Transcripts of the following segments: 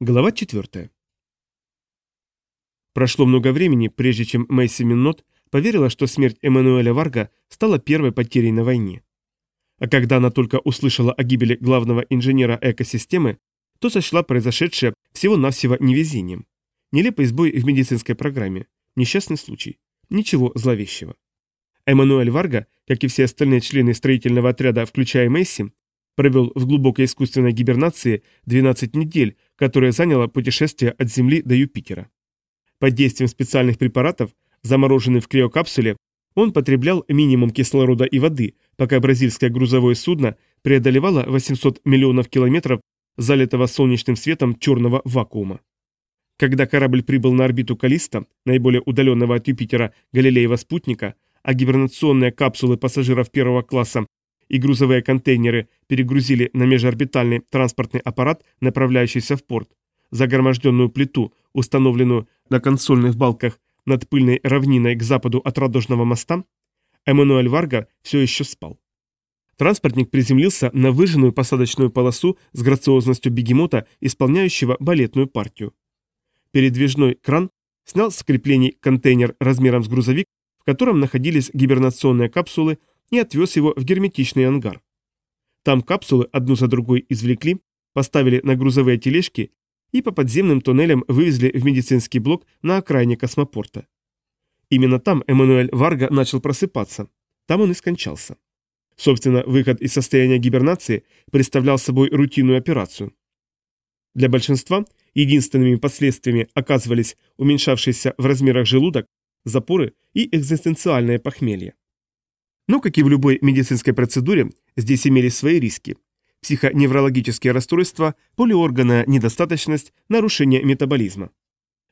Глава 4. Прошло много времени, прежде чем Мэйси Миннот поверила, что смерть Эммануэля Варга стала первой потерей на войне. А когда она только услышала о гибели главного инженера экосистемы, то сочла произошедшее всего-навсего невезением. Нелепый сбой в медицинской программе, несчастный случай, ничего зловещего. Эммануэль Варга, как и все остальные члены строительного отряда, включая Мэйси, провел в глубокой искусственной гибернации 12 недель, которое заняло путешествие от Земли до Юпитера. Под действием специальных препаратов, замороженный в криокапсуле, он потреблял минимум кислорода и воды, пока бразильское грузовое судно преодолевало 800 миллионов километров залитого солнечным светом черного вакуума. Когда корабль прибыл на орбиту Калиста, наиболее удаленного от Юпитера Галилеева спутника, а гибернационные капсулы пассажиров первого класса и грузовые контейнеры перегрузили на межорбитальный транспортный аппарат, направляющийся в порт, загроможденную плиту, установленную на консольных балках над пыльной равниной к западу от Радужного моста, Эммануэль Варга все еще спал. Транспортник приземлился на выжженную посадочную полосу с грациозностью бегемота, исполняющего балетную партию. Передвижной кран снял с креплений контейнер размером с грузовик, в котором находились гибернационные капсулы и отвез его в герметичный ангар. Там капсулы одну за другой извлекли, поставили на грузовые тележки и по подземным туннелям вывезли в медицинский блок на окраине космопорта. Именно там Эммануэль Варга начал просыпаться. Там он и скончался. Собственно, выход из состояния гибернации представлял собой рутинную операцию. Для большинства единственными последствиями оказывались уменьшавшийся в размерах желудок, запоры и экзистенциальное похмелье. Но, как и в любой медицинской процедуре, здесь имелись свои риски. Психоневрологические расстройства, полиорганная недостаточность, нарушение метаболизма.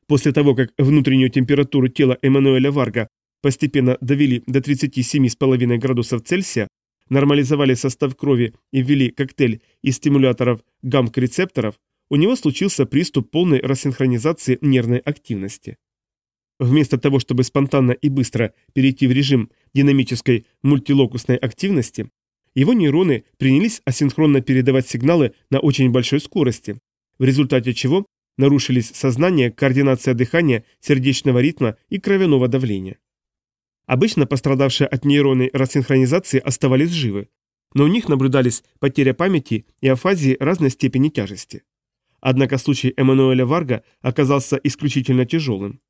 После того, как внутреннюю температуру тела Эммануэля Варга постепенно довели до 37,5 градусов Цельсия, нормализовали состав крови и ввели коктейль из стимуляторов гамк-рецепторов, у него случился приступ полной рассинхронизации нервной активности. Вместо того, чтобы спонтанно и быстро перейти в режим динамической мультилокусной активности, его нейроны принялись асинхронно передавать сигналы на очень большой скорости, в результате чего нарушились сознание, координация дыхания, сердечного ритма и кровяного давления. Обычно пострадавшие от нейронной рассинхронизации оставались живы, но у них наблюдались потеря памяти и афазии разной степени тяжести. Однако случай Эммануэля Варга оказался исключительно тяжелым.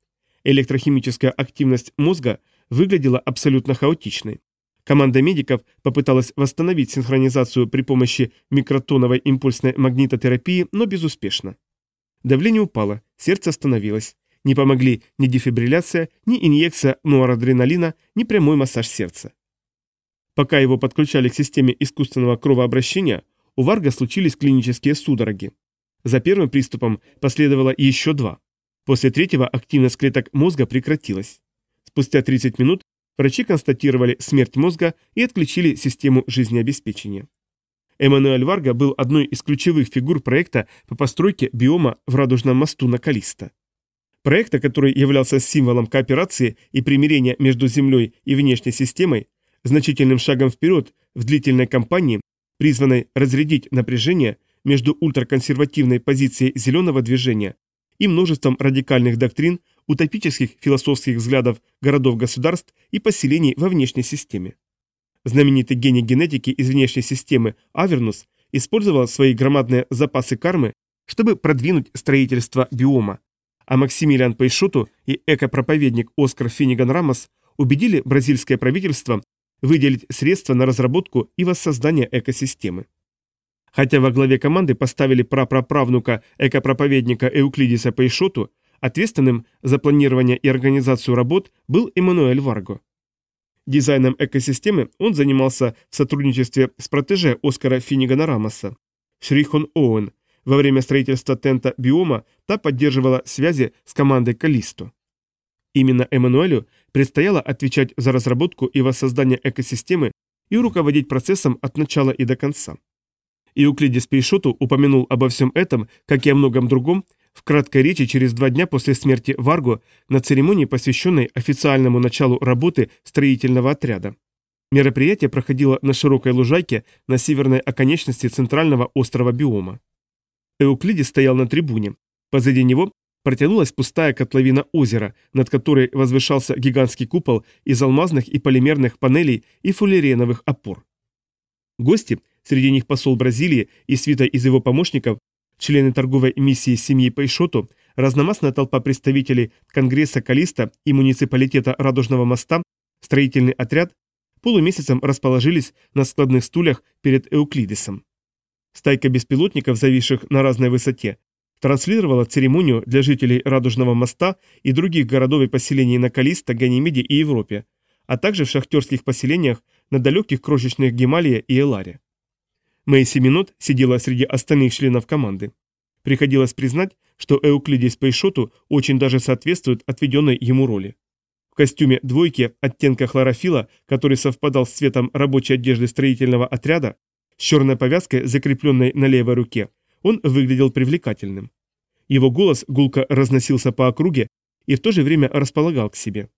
Электрохимическая активность мозга выглядела абсолютно хаотичной. Команда медиков попыталась восстановить синхронизацию при помощи микротоновой импульсной магнитотерапии, но безуспешно. Давление упало, сердце остановилось. Не помогли ни дефибрилляция, ни инъекция норадреналина, ни прямой массаж сердца. Пока его подключали к системе искусственного кровообращения, у Варга случились клинические судороги. За первым приступом последовало еще два. После третьего активность клеток мозга прекратилась. Спустя 30 минут врачи констатировали смерть мозга и отключили систему жизнеобеспечения. Эммануэль Варга был одной из ключевых фигур проекта по постройке биома в Радужном мосту на Калиста. Проекта, который являлся символом кооперации и примирения между Землей и внешней системой, значительным шагом вперед в длительной кампании, призванной разрядить напряжение между ультраконсервативной позицией зеленого движения и множеством радикальных доктрин, утопических философских взглядов городов-государств и поселений во внешней системе. Знаменитый гений генетики из внешней системы Авернус использовал свои громадные запасы кармы, чтобы продвинуть строительство биома, а Максимилиан Пейшоту и экопроповедник Оскар Финниган Рамос убедили бразильское правительство выделить средства на разработку и воссоздание экосистемы. Хотя во главе команды поставили прапраправнука экопроповедника Эуклидиса Пейшоту, ответственным за планирование и организацию работ был Эммануэль Варго. Дизайном экосистемы он занимался в сотрудничестве с протеже Оскара Финнигана Рамоса, Шрихон Оуэн. Во время строительства тента биома та поддерживала связи с командой Калисто. Именно Эммануэлю предстояло отвечать за разработку и воссоздание экосистемы и руководить процессом от начала и до конца. Иуклидис Пейшоту упомянул обо всем этом, как и о многом другом, в краткой речи через два дня после смерти Варго на церемонии, посвященной официальному началу работы строительного отряда. Мероприятие проходило на широкой лужайке на северной оконечности центрального острова биома. Эуклидис стоял на трибуне, Позади него протянулась пустая котловина озера, над которой возвышался гигантский купол из алмазных и полимерных панелей и фуллереновых опор. Гости, среди них посол Бразилии и свита из его помощников, члены торговой миссии семьи Пейшоту, разномастная толпа представителей Конгресса Калиста и муниципалитета Радужного моста, строительный отряд, полумесяцем расположились на складных стульях перед Эуклидисом. Стайка беспилотников, зависших на разной высоте, транслировала церемонию для жителей Радужного моста и других городов и поселений на Калиста, Ганимеде и Европе, а также в шахтерских поселениях на далеких крошечных Гемалия и Эларе. Мэйси Минот сидела среди остальных членов команды. Приходилось признать, что Эуклидис Пейшоту очень даже соответствует отведенной ему роли. В костюме двойки оттенка хлорофила, который совпадал с цветом рабочей одежды строительного отряда, с черной повязкой, закрепленной на левой руке, он выглядел привлекательным. Его голос гулко разносился по округе и в то же время располагал к себе.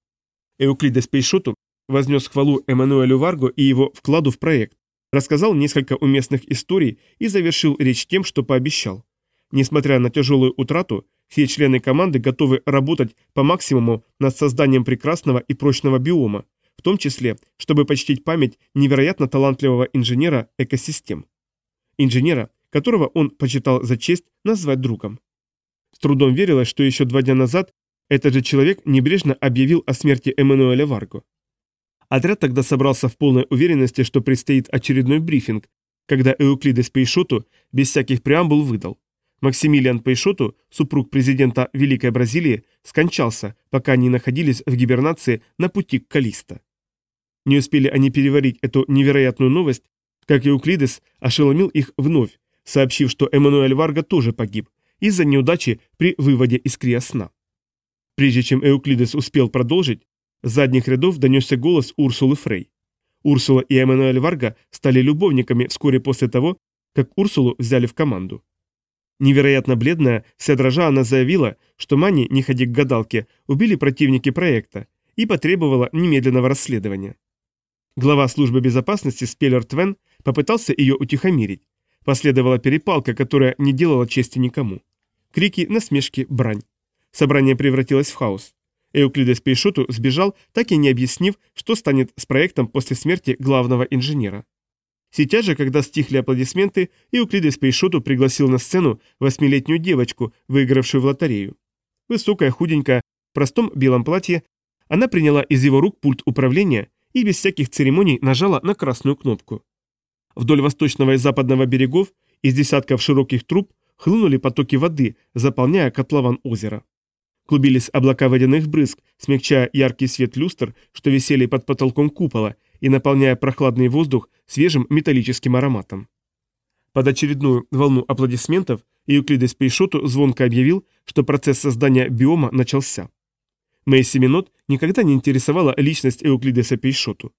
Эуклидес Пейшоту вознес хвалу Эммануэлю Варго и его вкладу в проект, рассказал несколько уместных историй и завершил речь тем, что пообещал. Несмотря на тяжелую утрату, все члены команды готовы работать по максимуму над созданием прекрасного и прочного биома, в том числе, чтобы почтить память невероятно талантливого инженера экосистем. Инженера, которого он почитал за честь назвать другом. С трудом верилось, что еще два дня назад этот же человек небрежно объявил о смерти Эммануэля Варго. Отряд тогда собрался в полной уверенности, что предстоит очередной брифинг, когда Эуклидес Пейшоту без всяких преамбул выдал. Максимилиан Пейшоту, супруг президента Великой Бразилии, скончался, пока они находились в гибернации на пути к Калиста. Не успели они переварить эту невероятную новость, как Эуклидес ошеломил их вновь, сообщив, что Эммануэль Варга тоже погиб из-за неудачи при выводе из криосна. Прежде чем Эуклидес успел продолжить, задних рядов донесся голос Урсулы Фрей. Урсула и Эммануэль Варга стали любовниками вскоре после того, как Урсулу взяли в команду. Невероятно бледная, вся дрожа, она заявила, что Мани, не ходи к гадалке, убили противники проекта и потребовала немедленного расследования. Глава службы безопасности Спеллер Твен попытался ее утихомирить. Последовала перепалка, которая не делала чести никому. Крики, насмешки, брань. Собрание превратилось в хаос. Эуклидес Пейшоту сбежал, так и не объяснив, что станет с проектом после смерти главного инженера. Сейчас же, когда стихли аплодисменты, Эуклидес Пейшоту пригласил на сцену восьмилетнюю девочку, выигравшую в лотерею. Высокая, худенькая, в простом белом платье, она приняла из его рук пульт управления и без всяких церемоний нажала на красную кнопку. Вдоль восточного и западного берегов из десятков широких труб хлынули потоки воды, заполняя котлован озера. Клубились облака водяных брызг, смягчая яркий свет люстр, что висели под потолком купола, и наполняя прохладный воздух свежим металлическим ароматом. Под очередную волну аплодисментов Евклидес Пейшоту звонко объявил, что процесс создания биома начался. Мэйси Минот никогда не интересовала личность Эуклидеса Пейшоту.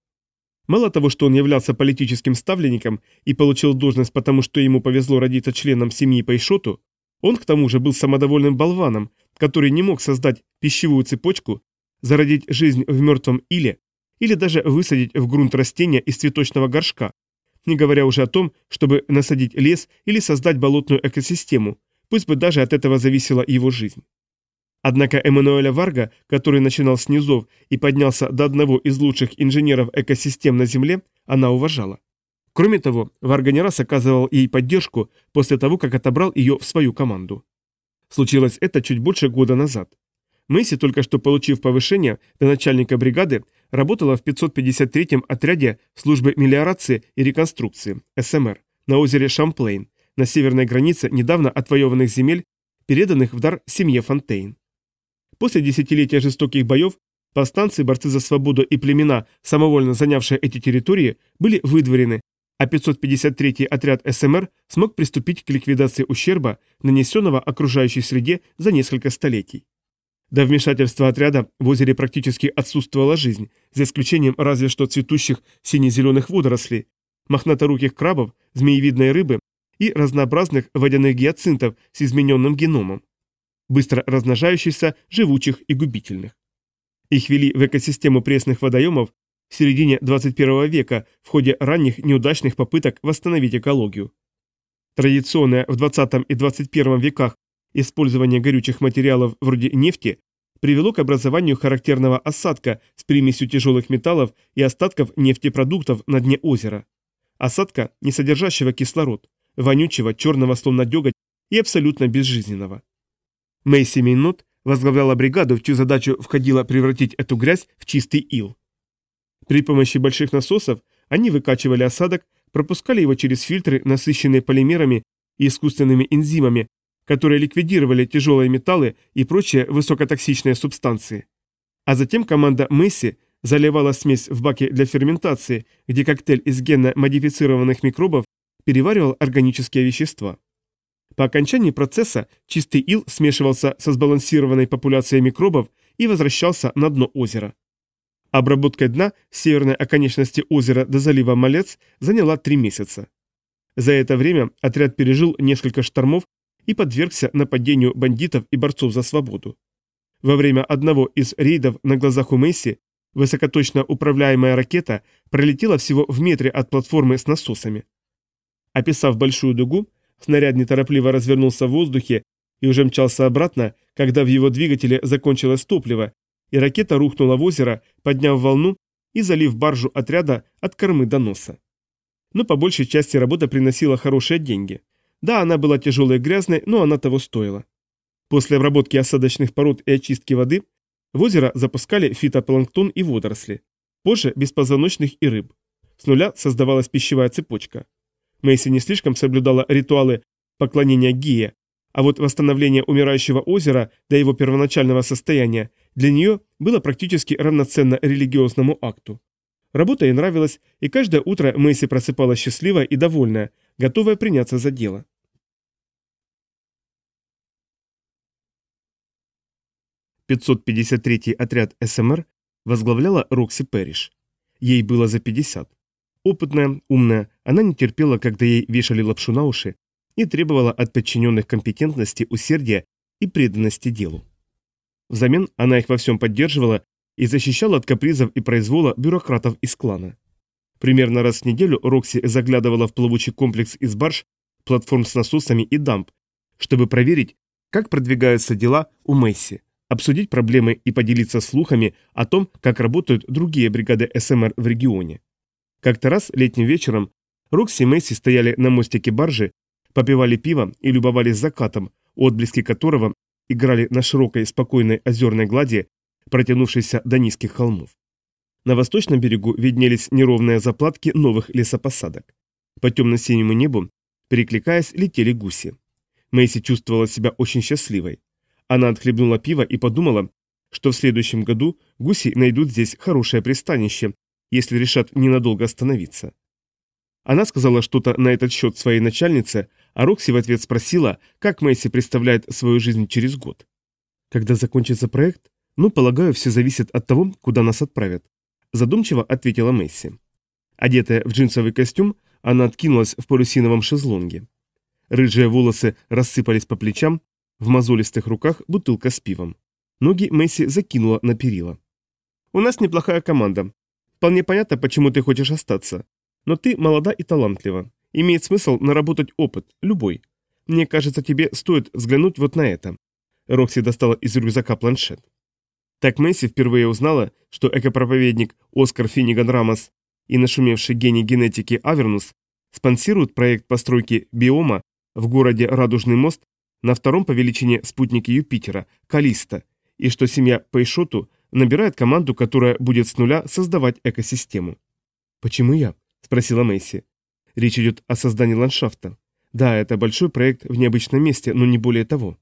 Мало того, что он являлся политическим ставленником и получил должность потому, что ему повезло родиться членом семьи Пейшоту, он к тому же был самодовольным болваном, который не мог создать пищевую цепочку, зародить жизнь в мертвом иле или даже высадить в грунт растения из цветочного горшка, не говоря уже о том, чтобы насадить лес или создать болотную экосистему, пусть бы даже от этого зависела его жизнь. Однако Эммануэля Варга, который начинал с низов и поднялся до одного из лучших инженеров экосистем на Земле, она уважала. Кроме того, Варга не раз оказывал ей поддержку после того, как отобрал ее в свою команду. Случилось это чуть больше года назад. Мэйси, только что получив повышение до начальника бригады, работала в 553-м отряде службы мелиорации и реконструкции, СМР, на озере Шамплейн, на северной границе недавно отвоеванных земель, переданных в дар семье Фонтейн. После десятилетия жестоких боев повстанцы, борцы за свободу и племена, самовольно занявшие эти территории, были выдворены, а 553-й отряд СМР смог приступить к ликвидации ущерба, нанесенного окружающей среде за несколько столетий. До вмешательства отряда в озере практически отсутствовала жизнь, за исключением разве что цветущих сине-зеленых водорослей, мохнаторуких крабов, змеевидной рыбы и разнообразных водяных гиацинтов с измененным геномом, быстро размножающихся, живучих и губительных. Их вели в экосистему пресных водоемов в середине 21 века в ходе ранних неудачных попыток восстановить экологию. Традиционная в 20 и 21 веках использование горючих материалов вроде нефти привело к образованию характерного осадка с примесью тяжелых металлов и остатков нефтепродуктов на дне озера. Осадка, не содержащего кислород, вонючего, черного словно деготь и абсолютно безжизненного. Мэйси Мейнот возглавляла бригаду, в чью задачу входило превратить эту грязь в чистый ил. При помощи больших насосов они выкачивали осадок, пропускали его через фильтры, насыщенные полимерами и искусственными энзимами, которые ликвидировали тяжелые металлы и прочие высокотоксичные субстанции. А затем команда Месси заливала смесь в баке для ферментации, где коктейль из генно-модифицированных микробов переваривал органические вещества. По окончании процесса чистый ил смешивался со сбалансированной популяцией микробов и возвращался на дно озера. Обработка дна с северной оконечности озера до залива Малец заняла три месяца. За это время отряд пережил несколько штормов и подвергся нападению бандитов и борцов за свободу. Во время одного из рейдов на глазах у Месси высокоточно управляемая ракета пролетела всего в метре от платформы с насосами. Описав большую дугу, Снаряд неторопливо развернулся в воздухе и уже мчался обратно, когда в его двигателе закончилось топливо, и ракета рухнула в озеро, подняв волну и залив баржу отряда от кормы до носа. Но по большей части работа приносила хорошие деньги. Да, она была тяжелой и грязной, но она того стоила. После обработки осадочных пород и очистки воды в озеро запускали фитопланктон и водоросли. Позже беспозвоночных и рыб. С нуля создавалась пищевая цепочка. Мэйси не слишком соблюдала ритуалы поклонения Гие, а вот восстановление умирающего озера до его первоначального состояния для нее было практически равноценно религиозному акту. Работа ей нравилась, и каждое утро Мэйси просыпалась счастливая и довольная, готовая приняться за дело. «553-й отряд СМР возглавляла Рокси Перриш. Ей было за 50. Опытная, умная, она не терпела, когда ей вешали лапшу на уши, и требовала от подчиненных компетентности, усердия и преданности делу. Взамен она их во всем поддерживала и защищала от капризов и произвола бюрократов из клана. Примерно раз в неделю Рокси заглядывала в плавучий комплекс из барж, платформ с насосами и дамп, чтобы проверить, как продвигаются дела у Месси, обсудить проблемы и поделиться слухами о том, как работают другие бригады СМР в регионе. Как-то раз летним вечером Рокси и Месси стояли на мостике баржи, попивали пиво и любовались закатом, отблески которого играли на широкой спокойной озерной глади, протянувшейся до низких холмов. На восточном берегу виднелись неровные заплатки новых лесопосадок. По темно-синему небу, перекликаясь, летели гуси. Мэйси чувствовала себя очень счастливой. Она отхлебнула пиво и подумала, что в следующем году гуси найдут здесь хорошее пристанище, если решат ненадолго остановиться. Она сказала что-то на этот счет своей начальнице, а Рокси в ответ спросила, как Мэйси представляет свою жизнь через год. Когда закончится проект? Ну, полагаю, все зависит от того, куда нас отправят. Задумчиво ответила Мэйси. Одетая в джинсовый костюм, она откинулась в парусиновом шезлонге. Рыжие волосы рассыпались по плечам, в мозолистых руках бутылка с пивом. Ноги Мэйси закинула на перила. «У нас неплохая команда. Вполне понятно, почему ты хочешь остаться. Но ты молода и талантлива. Имеет смысл наработать опыт, любой. Мне кажется, тебе стоит взглянуть вот на это». Рокси достала из рюкзака планшет. Так Месси впервые узнала, что экопроповедник Оскар Финниган Рамос и нашумевший гений генетики Авернус спонсируют проект постройки биома в городе Радужный мост на втором по величине спутнике Юпитера, Калиста, и что семья Пейшоту набирает команду, которая будет с нуля создавать экосистему. «Почему я?» – спросила Мэйси. «Речь идет о создании ландшафта. Да, это большой проект в необычном месте, но не более того».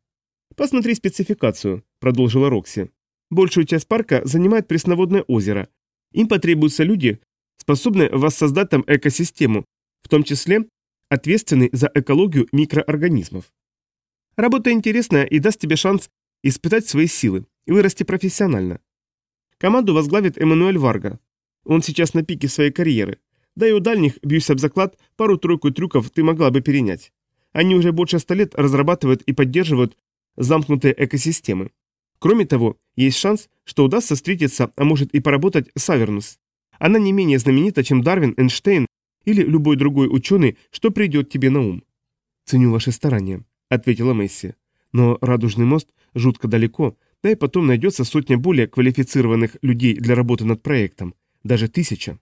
«Посмотри спецификацию», – продолжила Рокси. «Большую часть парка занимает пресноводное озеро. Им потребуются люди, способные воссоздать там экосистему, в том числе ответственный за экологию микроорганизмов. Работа интересная и даст тебе шанс испытать свои силы и вырасти профессионально. Команду возглавит Эммануэль Варга. Он сейчас на пике своей карьеры. Да и у дальних, бьюсь об заклад, пару-тройку трюков ты могла бы перенять. Они уже больше ста лет разрабатывают и поддерживают замкнутые экосистемы. Кроме того, есть шанс, что удастся встретиться, а может и поработать с Авернус. Она не менее знаменита, чем Дарвин, Эйнштейн или любой другой ученый, что придет тебе на ум. «Ценю ваши старания», — ответила Месси. Но Радужный мост жутко далеко, да и потом найдется сотня более квалифицированных людей для работы над проектом, даже тысяча.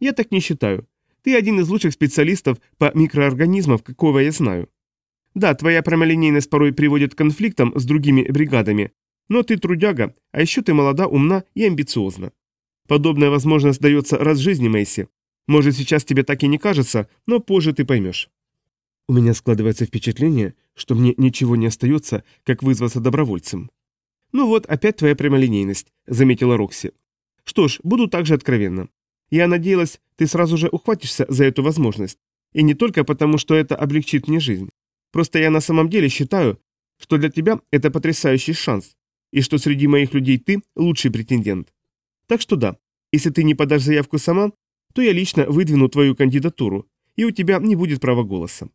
Я так не считаю. Ты один из лучших специалистов по микроорганизмам, какого я знаю. Да, твоя прямолинейность порой приводит к конфликтам с другими бригадами, но ты трудяга, а еще ты молода, умна и амбициозна. Подобная возможность дается раз в жизни, Мэйси. Может, сейчас тебе так и не кажется, но позже ты поймешь. У меня складывается впечатление, что мне ничего не остается, как вызваться добровольцем. Ну вот, опять твоя прямолинейность, заметила Рокси. Что ж, буду также откровенна. Я надеялась, ты сразу же ухватишься за эту возможность. И не только потому, что это облегчит мне жизнь. Просто я на самом деле считаю, что для тебя это потрясающий шанс, и что среди моих людей ты лучший претендент. Так что да, если ты не подашь заявку сама, то я лично выдвину твою кандидатуру, и у тебя не будет права голоса.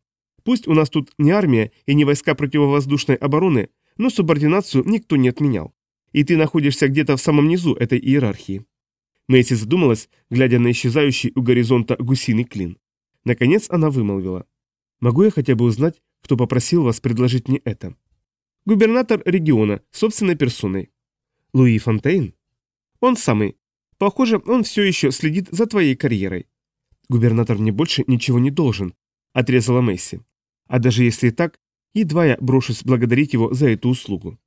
Пусть у нас тут не армия и не войска противовоздушной обороны, но субординацию никто не отменял. И ты находишься где-то в самом низу этой иерархии. Мэйси задумалась, глядя на исчезающий у горизонта гусиный клин. Наконец она вымолвила. «Могу я хотя бы узнать, кто попросил вас предложить мне это?» «Губернатор региона, собственной персоной». «Луи Фонтейн?» «Он самый. Похоже, он все еще следит за твоей карьерой». «Губернатор мне больше ничего не должен», — отрезала Месси. «А даже если и так, едва я брошусь благодарить его за эту услугу».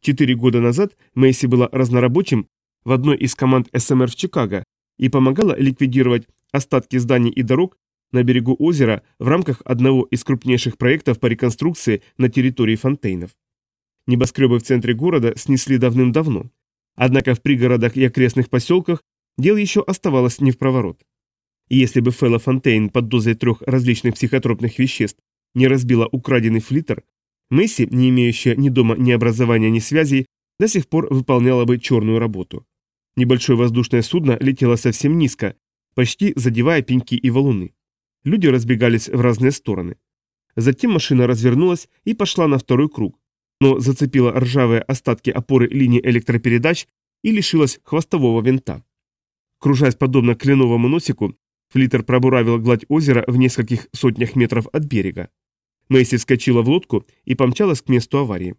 Четыре года назад Месси была разнорабочим в одной из команд СМР в Чикаго и помогала ликвидировать остатки зданий и дорог на берегу озера в рамках одного из крупнейших проектов по реконструкции на территории фонтейнов. Небоскребы в центре города снесли давным-давно. Однако в пригородах и окрестных поселках дел еще оставалось не в проворот. И если бы Фэлла Фонтейн под дозой трех различных психотропных веществ не разбила украденный флиттер, Месси, не имеющая ни дома, ни образования, ни связей, до сих пор выполняла бы черную работу. Небольшое воздушное судно летело совсем низко, почти задевая пеньки и валуны. Люди разбегались в разные стороны. Затем машина развернулась и пошла на второй круг, но зацепила ржавые остатки опоры линии электропередач и лишилась хвостового винта. Кружась подобно кленовому носику, флиттер пробуравил гладь озера в нескольких сотнях метров от берега. Мэйси вскочила в лодку и помчалась к месту аварии.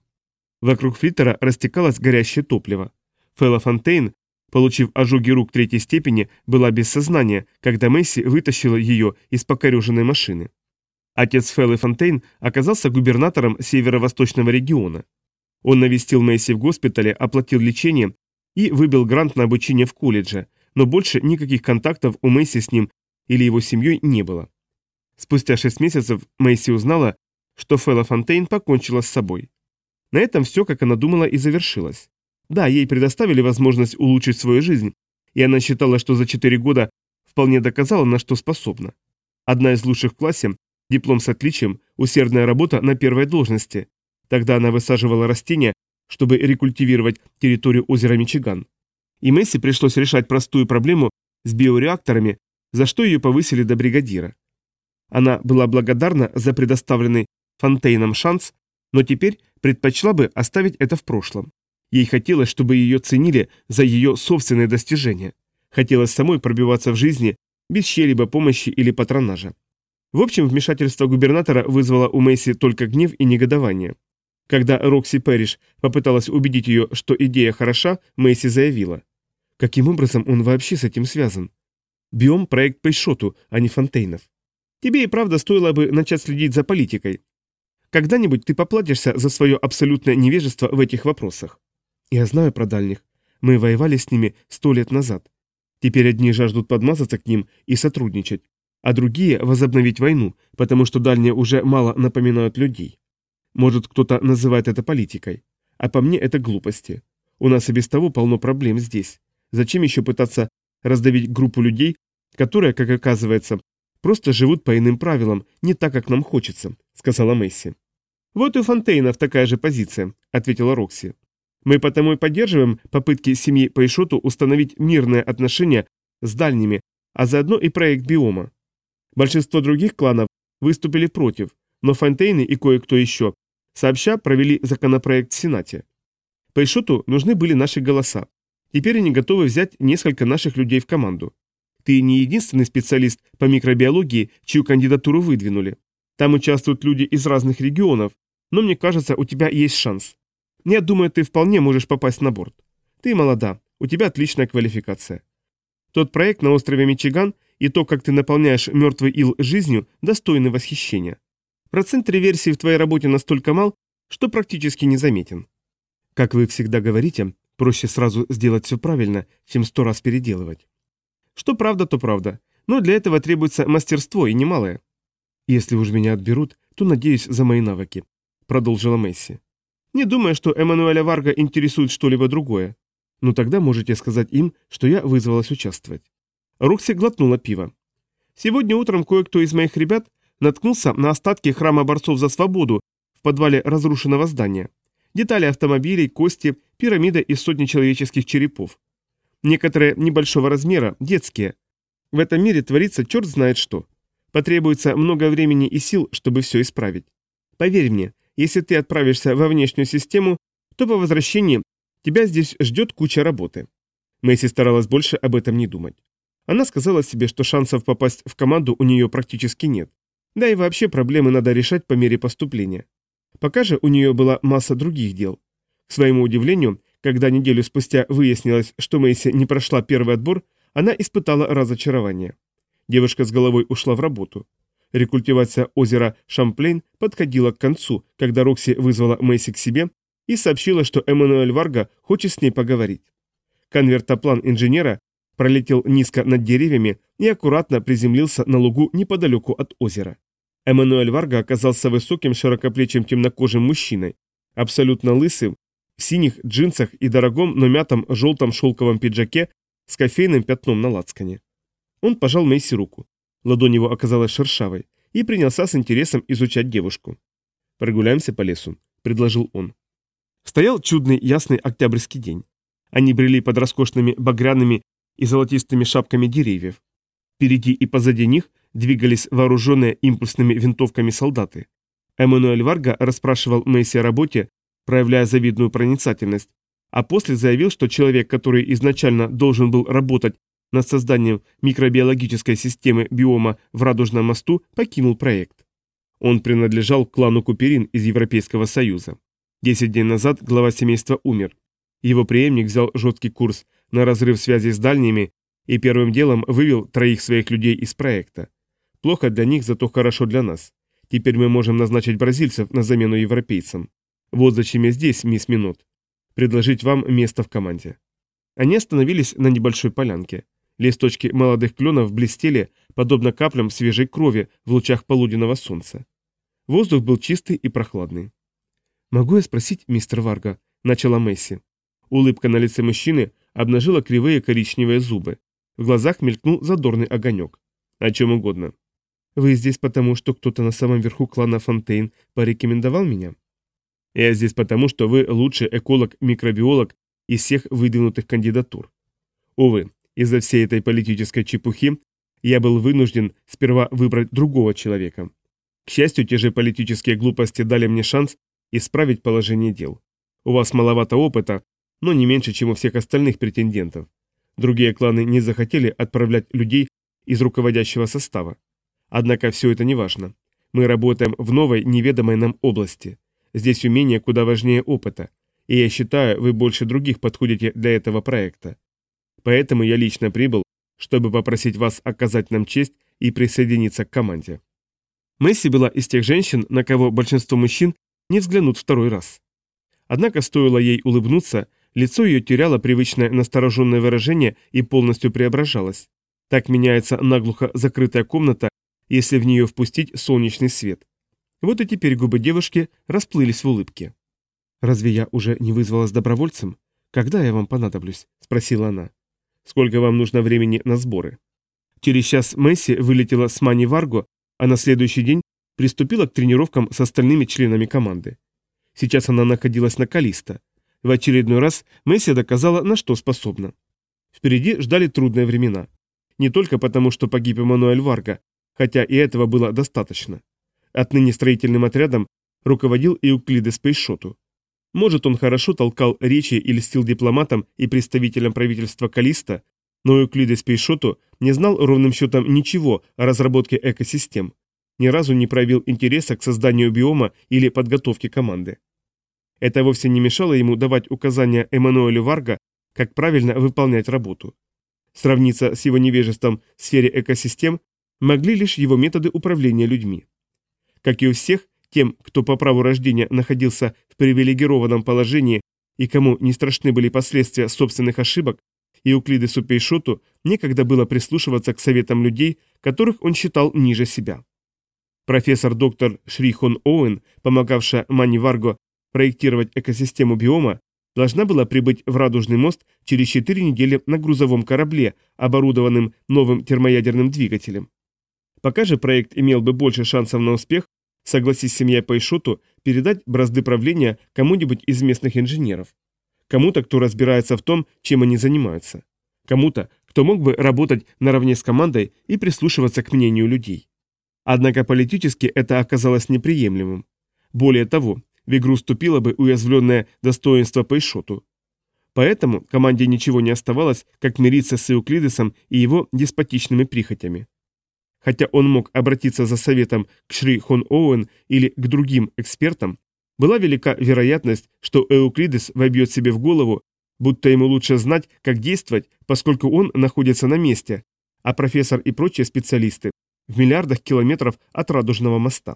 Вокруг флиттера растекалось горящее топливо. Фэлла Фонтейн получив ожоги рук третьей степени, была без сознания, когда Месси вытащила ее из покореженной машины. Отец Феллы Фонтейн оказался губернатором северо-восточного региона. Он навестил Месси в госпитале, оплатил лечение и выбил грант на обучение в колледже, но больше никаких контактов у Месси с ним или его семьей не было. Спустя шесть месяцев Месси узнала, что Фелла Фонтейн покончила с собой. На этом все, как она думала, и завершилось. Да, ей предоставили возможность улучшить свою жизнь, и она считала, что за 4 года вполне доказала, на что способна. Одна из лучших в классе, диплом с отличием, усердная работа на первой должности. Тогда она высаживала растения, чтобы рекультивировать территорию озера Мичиган. И Месси пришлось решать простую проблему с биореакторами, за что ее повысили до бригадира. Она была благодарна за предоставленный Фонтейном шанс, но теперь предпочла бы оставить это в прошлом. Ей хотелось, чтобы ее ценили за ее собственные достижения. Хотелось самой пробиваться в жизни без чьей-либо помощи или патронажа. В общем, вмешательство губернатора вызвало у Мэйси только гнев и негодование. Когда Рокси Пэриш попыталась убедить ее, что идея хороша, Мэйси заявила. Каким образом он вообще с этим связан? Биом – проект Пейшоту, а не Фонтейнов. Тебе и правда стоило бы начать следить за политикой. Когда-нибудь ты поплатишься за свое абсолютное невежество в этих вопросах. Я знаю про дальних. Мы воевали с ними сто лет назад. Теперь одни жаждут подмазаться к ним и сотрудничать, а другие возобновить войну, потому что дальние уже мало напоминают людей. Может, кто-то называет это политикой. А по мне это глупости. У нас и без того полно проблем здесь. Зачем еще пытаться раздавить группу людей, которые, как оказывается, просто живут по иным правилам, не так, как нам хочется», — сказала Месси. «Вот и у Фонтейнов такая же позиция», — ответила Рокси. Мы потому и поддерживаем попытки семьи Пейшоту установить мирные отношения с дальними, а заодно и проект биома. Большинство других кланов выступили против, но Фонтейны и кое-кто еще сообща провели законопроект в Сенате. Пейшоту нужны были наши голоса. Теперь они готовы взять несколько наших людей в команду. Ты не единственный специалист по микробиологии, чью кандидатуру выдвинули. Там участвуют люди из разных регионов, но мне кажется, у тебя есть шанс. Я думаю, ты вполне можешь попасть на борт. Ты молода, у тебя отличная квалификация. Тот проект на острове Мичиган и то, как ты наполняешь мертвый ил жизнью, достойны восхищения. Процент реверсии в твоей работе настолько мал, что практически незаметен. Как вы всегда говорите, проще сразу сделать все правильно, чем сто раз переделывать. Что правда, то правда, но для этого требуется мастерство и немалое. Если уж меня отберут, то надеюсь за мои навыки, продолжила Месси. Не думаю, что Эммануэля Варга интересует что-либо другое. Но тогда можете сказать им, что я вызвалась участвовать. Рокси глотнула пиво. Сегодня утром кое-кто из моих ребят наткнулся на остатки храма борцов за свободу в подвале разрушенного здания. Детали автомобилей, кости, пирамида из сотни человеческих черепов. Некоторые небольшого размера, детские. В этом мире творится черт знает что. Потребуется много времени и сил, чтобы все исправить. Поверь мне, если ты отправишься во внешнюю систему, то по возвращении тебя здесь ждет куча работы. Мэйси старалась больше об этом не думать. Она сказала себе, что шансов попасть в команду у нее практически нет. Да и вообще проблемы надо решать по мере поступления. Пока же у нее была масса других дел. К своему удивлению, когда неделю спустя выяснилось, что Мэйси не прошла первый отбор, она испытала разочарование. Девушка с головой ушла в работу. Рекультивация озера Шамплейн подходила к концу, когда Рокси вызвала Мэйси к себе и сообщила, что Эммануэль Варга хочет с ней поговорить. Конвертоплан инженера пролетел низко над деревьями и аккуратно приземлился на лугу неподалеку от озера. Эммануэль Варга оказался высоким широкоплечим темнокожим мужчиной, абсолютно лысым, в синих джинсах и дорогом, но мятом желтом шелковом пиджаке с кофейным пятном на лацкане. Он пожал Мэйси руку. Ладонь его оказалась шершавой, и принялся с интересом изучать девушку. «Прогуляемся по лесу», — предложил он. Стоял чудный ясный октябрьский день. Они брели под роскошными багряными и золотистыми шапками деревьев. Впереди и позади них двигались вооруженные импульсными винтовками солдаты. Эммануэль Варга расспрашивал Мэйси о работе, проявляя завидную проницательность, а после заявил, что человек, который изначально должен был работать над созданием микробиологической системы биома в Радужном мосту, покинул проект. Он принадлежал клану Куперин из Европейского Союза. Десять дней назад глава семейства умер. Его преемник взял жесткий курс на разрыв связи с дальними и первым делом вывел троих своих людей из проекта. Плохо для них, зато хорошо для нас. Теперь мы можем назначить бразильцев на замену европейцам. Вот зачем я здесь, мисс Минут. Предложить вам место в команде. Они остановились на небольшой полянке. Листочки молодых кленов блестели, подобно каплям свежей крови в лучах полуденного солнца. Воздух был чистый и прохладный. «Могу я спросить, мистер Варга?» – начала Месси. Улыбка на лице мужчины обнажила кривые коричневые зубы. В глазах мелькнул задорный огонек. «О чем угодно». «Вы здесь потому, что кто-то на самом верху клана Фонтейн порекомендовал меня?» «Я здесь потому, что вы лучший эколог-микробиолог из всех выдвинутых кандидатур. Увы, из-за всей этой политической чепухи я был вынужден сперва выбрать другого человека. К счастью, те же политические глупости дали мне шанс исправить положение дел. У вас маловато опыта, но не меньше, чем у всех остальных претендентов. Другие кланы не захотели отправлять людей из руководящего состава. Однако все это не важно. Мы работаем в новой, неведомой нам области. Здесь умение куда важнее опыта. И я считаю, вы больше других подходите для этого проекта. Поэтому я лично прибыл, чтобы попросить вас оказать нам честь и присоединиться к команде. Месси была из тех женщин, на кого большинство мужчин не взглянут второй раз. Однако стоило ей улыбнуться, лицо ее теряло привычное настороженное выражение и полностью преображалось. Так меняется наглухо закрытая комната, если в нее впустить солнечный свет. Вот и теперь губы девушки расплылись в улыбке. «Разве я уже не вызвалась добровольцем? Когда я вам понадоблюсь?» – спросила она. Сколько вам нужно времени на сборы? Через час Месси вылетела с Мани Варго, а на следующий день приступила к тренировкам с остальными членами команды. Сейчас она находилась на Калиста. В очередной раз Месси доказала, на что способна. Впереди ждали трудные времена. Не только потому, что погиб Эммануэль Варга, хотя и этого было достаточно. Отныне строительным отрядом руководил Эуклидес Пейшоту. Может, он хорошо толкал речи и льстил дипломатам и представителям правительства Калиста, но Эуклидес Пейшоту не знал ровным счетом ничего о разработке экосистем. ни разу не проявил интереса к созданию биома или подготовке команды. Это вовсе не мешало ему давать указания Эммануэлю Варга, как правильно выполнять работу. Сравниться с его невежеством в сфере экосистем могли лишь его методы управления людьми. Как и у всех, тем, кто по праву рождения находился в привилегированном положении и кому не страшны были последствия собственных ошибок, и Уклидесу Пейшоту некогда было прислушиваться к советам людей, которых он считал ниже себя. Профессор-доктор Шрихон Оуэн, помогавшая Мани Варго проектировать экосистему биома, должна была прибыть в Радужный мост через 4 недели на грузовом корабле, оборудованным новым термоядерным двигателем. Пока же проект имел бы больше шансов на успех, согласись семья Пайшоту передать бразды правления кому-нибудь из местных инженеров. Кому-то, кто разбирается в том, чем они занимаются. Кому-то, кто мог бы работать наравне с командой и прислушиваться к мнению людей. Однако политически это оказалось неприемлемым. Более того, в игру вступило бы уязвленное достоинство Пейшоту. Поэтому команде ничего не оставалось, как мириться с Эуклидесом и его деспотичными прихотями. Хотя он мог обратиться за советом к Шри Хон Оуэн или к другим экспертам, была велика вероятность, что Эуклидес вобьет себе в голову, будто ему лучше знать, как действовать, поскольку он находится на месте, а профессор и прочие специалисты в миллиардах километров от Радужного моста.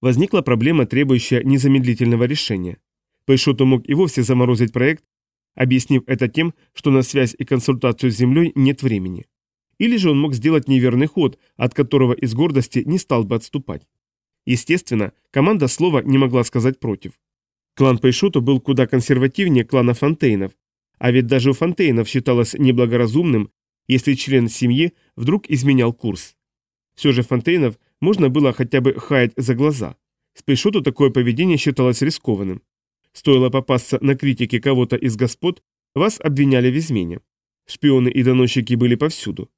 Возникла проблема, требующая незамедлительного решения. Пейшоту мог и вовсе заморозить проект, объяснив это тем, что на связь и консультацию с Землей нет времени. Или же он мог сделать неверный ход, от которого из гордости не стал бы отступать. Естественно, команда слова не могла сказать против. Клан Пейшоту был куда консервативнее клана Фонтейнов, а ведь даже у Фонтейнов считалось неблагоразумным, если член семьи вдруг изменял курс. Все же Фонтейнов можно было хотя бы хаять за глаза. С Пейшоту такое поведение считалось рискованным. Стоило попасться на критике кого-то из господ, вас обвиняли в измене. Шпионы и доносчики были повсюду.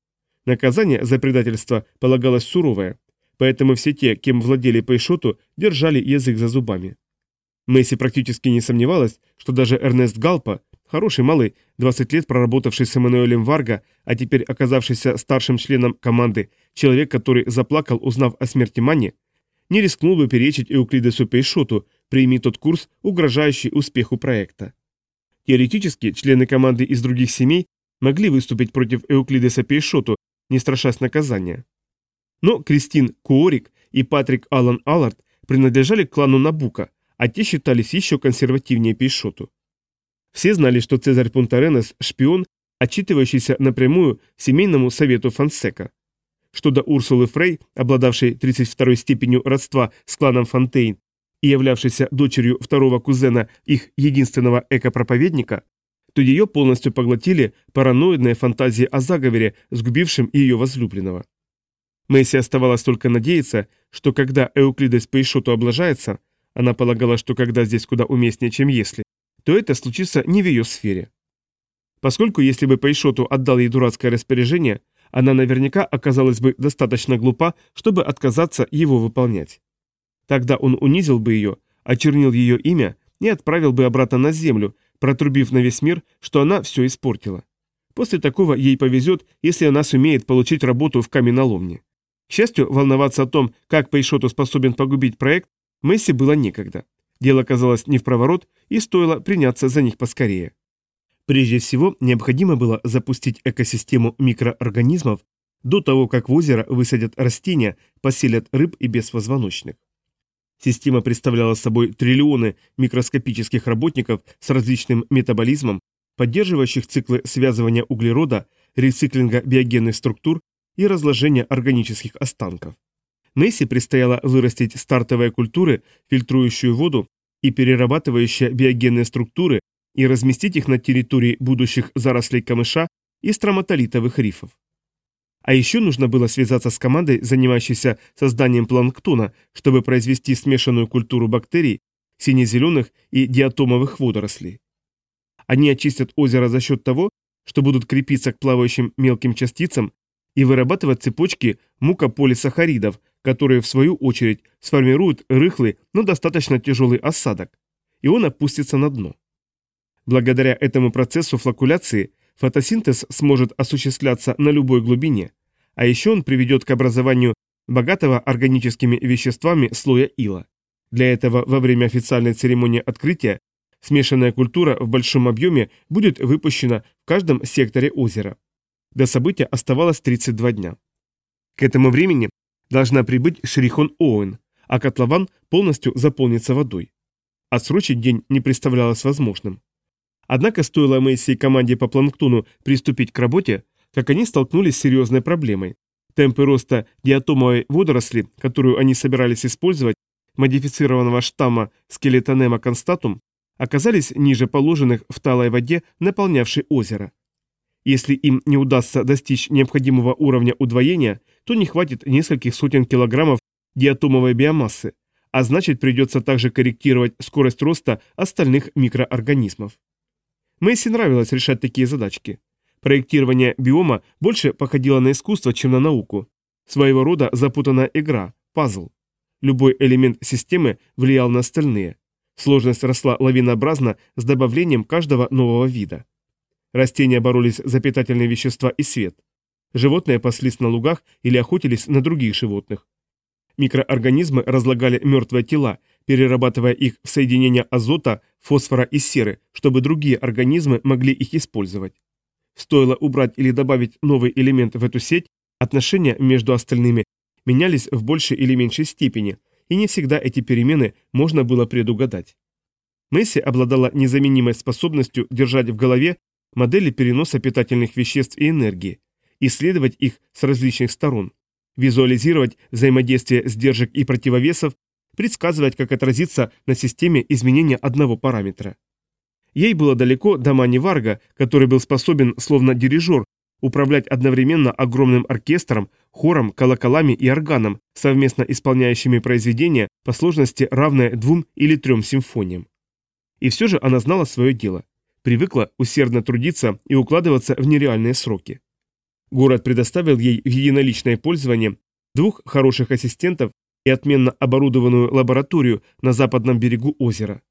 Наказание за предательство полагалось суровое, поэтому все те, кем владели Пейшоту, держали язык за зубами. Месси практически не сомневалась, что даже Эрнест Галпа, хороший малый, 20 лет проработавший с Эммануэлем Варга, а теперь оказавшийся старшим членом команды, человек, который заплакал, узнав о смерти Мани, не рискнул бы перечить Эуклидесу Пейшоту, прими тот курс, угрожающий успеху проекта. Теоретически, члены команды из других семей могли выступить против Эуклидеса Пейшоту, не страшась наказания. Но Кристин Куорик и Патрик Аллан Аллард принадлежали к клану Набука, а те считались еще консервативнее Пейшоту. Все знали, что Цезарь Пунтаренес – шпион, отчитывающийся напрямую семейному совету Фонсека. Что до Урсулы Фрей, обладавшей 32-й степенью родства с кланом Фонтейн и являвшейся дочерью второго кузена их единственного экопроповедника, то ее полностью поглотили параноидные фантазии о заговоре, сгубившем ее возлюбленного. Мэйси оставалось только надеяться, что когда Эуклидес по Ишоту облажается, она полагала, что когда здесь куда уместнее, чем если, то это случится не в ее сфере. Поскольку если бы Пейшоту отдал ей дурацкое распоряжение, она наверняка оказалась бы достаточно глупа, чтобы отказаться его выполнять. Тогда он унизил бы ее, очернил ее имя и отправил бы обратно на землю, протрубив на весь мир, что она все испортила. После такого ей повезет, если она сумеет получить работу в каменоломне. К счастью, волноваться о том, как Пейшоту способен погубить проект, Месси было некогда. Дело казалось не в проворот, и стоило приняться за них поскорее. Прежде всего, необходимо было запустить экосистему микроорганизмов до того, как в озеро высадят растения, поселят рыб и беспозвоночных. Система представляла собой триллионы микроскопических работников с различным метаболизмом, поддерживающих циклы связывания углерода, рециклинга биогенных структур и разложения органических останков. Несси предстояло вырастить стартовые культуры, фильтрующую воду и перерабатывающие биогенные структуры, и разместить их на территории будущих зарослей камыша и строматолитовых рифов. А еще нужно было связаться с командой, занимающейся созданием планктона, чтобы произвести смешанную культуру бактерий, сине-зеленых и диатомовых водорослей. Они очистят озеро за счет того, что будут крепиться к плавающим мелким частицам и вырабатывать цепочки мукополисахаридов, которые в свою очередь сформируют рыхлый, но достаточно тяжелый осадок, и он опустится на дно. Благодаря этому процессу флокуляции фотосинтез сможет осуществляться на любой глубине, а еще он приведет к образованию богатого органическими веществами слоя ила. Для этого во время официальной церемонии открытия смешанная культура в большом объеме будет выпущена в каждом секторе озера. До события оставалось 32 дня. К этому времени должна прибыть Шерихон Оуэн, а котлован полностью заполнится водой. Отсрочить день не представлялось возможным. Однако стоило Мэйси и команде по планктону приступить к работе, как они столкнулись с серьезной проблемой. Темпы роста диатомовой водоросли, которую они собирались использовать, модифицированного штамма скелетонема констатум, оказались ниже положенных в талой воде, наполнявшей озеро. Если им не удастся достичь необходимого уровня удвоения, то не хватит нескольких сотен килограммов диатомовой биомассы, а значит придется также корректировать скорость роста остальных микроорганизмов. Мэйси нравилось решать такие задачки. Проектирование биома больше походило на искусство, чем на науку. Своего рода запутанная игра, пазл. Любой элемент системы влиял на остальные. Сложность росла лавинообразно с добавлением каждого нового вида. Растения боролись за питательные вещества и свет. Животные паслись на лугах или охотились на других животных. Микроорганизмы разлагали мертвые тела, перерабатывая их в соединения азота, фосфора и серы, чтобы другие организмы могли их использовать. Стоило убрать или добавить новый элемент в эту сеть, отношения между остальными менялись в большей или меньшей степени, и не всегда эти перемены можно было предугадать. Месси обладала незаменимой способностью держать в голове модели переноса питательных веществ и энергии, исследовать их с различных сторон, визуализировать взаимодействие сдержек и противовесов, предсказывать, как отразится на системе изменение одного параметра. Ей было далеко до Мани Варга, который был способен, словно дирижер, управлять одновременно огромным оркестром, хором, колоколами и органом, совместно исполняющими произведения по сложности равное двум или трем симфониям. И все же она знала свое дело. Привыкла усердно трудиться и укладываться в нереальные сроки. Город предоставил ей в единоличное пользование двух хороших ассистентов и отменно оборудованную лабораторию на западном берегу озера.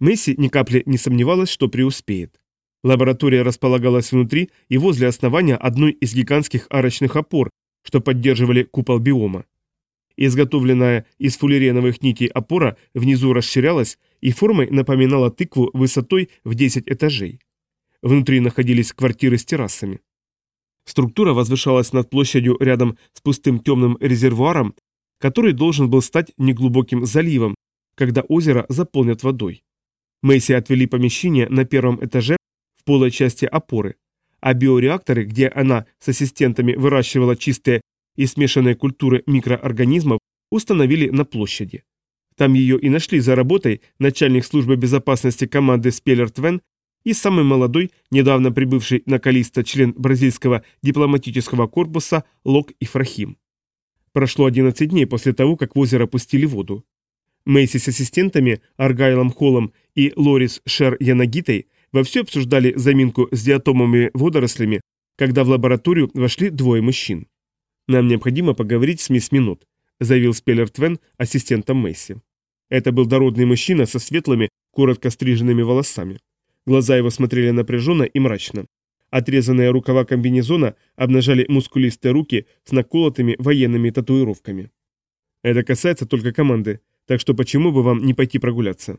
Месси ни капли не сомневалась, что преуспеет. Лаборатория располагалась внутри и возле основания одной из гигантских арочных опор, что поддерживали купол биома. Изготовленная из фуллереновых нитей опора внизу расширялась и формой напоминала тыкву высотой в 10 этажей. Внутри находились квартиры с террасами. Структура возвышалась над площадью рядом с пустым темным резервуаром, который должен был стать неглубоким заливом, когда озеро заполнят водой. Мэйси отвели помещение на первом этаже в полой части опоры, а биореакторы, где она с ассистентами выращивала чистые и смешанные культуры микроорганизмов, установили на площади. Там ее и нашли за работой начальник службы безопасности команды Спеллер Твен и самый молодой, недавно прибывший на Калиста член бразильского дипломатического корпуса Лок Ифрахим. Прошло 11 дней после того, как в озеро пустили воду. Мэйси с ассистентами Аргайлом Холлом и Лорис Шер Янагитой вовсю обсуждали заминку с диатомовыми водорослями, когда в лабораторию вошли двое мужчин. «Нам необходимо поговорить с мисс Минут», – заявил Спеллер Твен ассистентом Мэйси. Это был дородный мужчина со светлыми, коротко стриженными волосами. Глаза его смотрели напряженно и мрачно. Отрезанные рукава комбинезона обнажали мускулистые руки с наколотыми военными татуировками. «Это касается только команды, так что почему бы вам не пойти прогуляться?»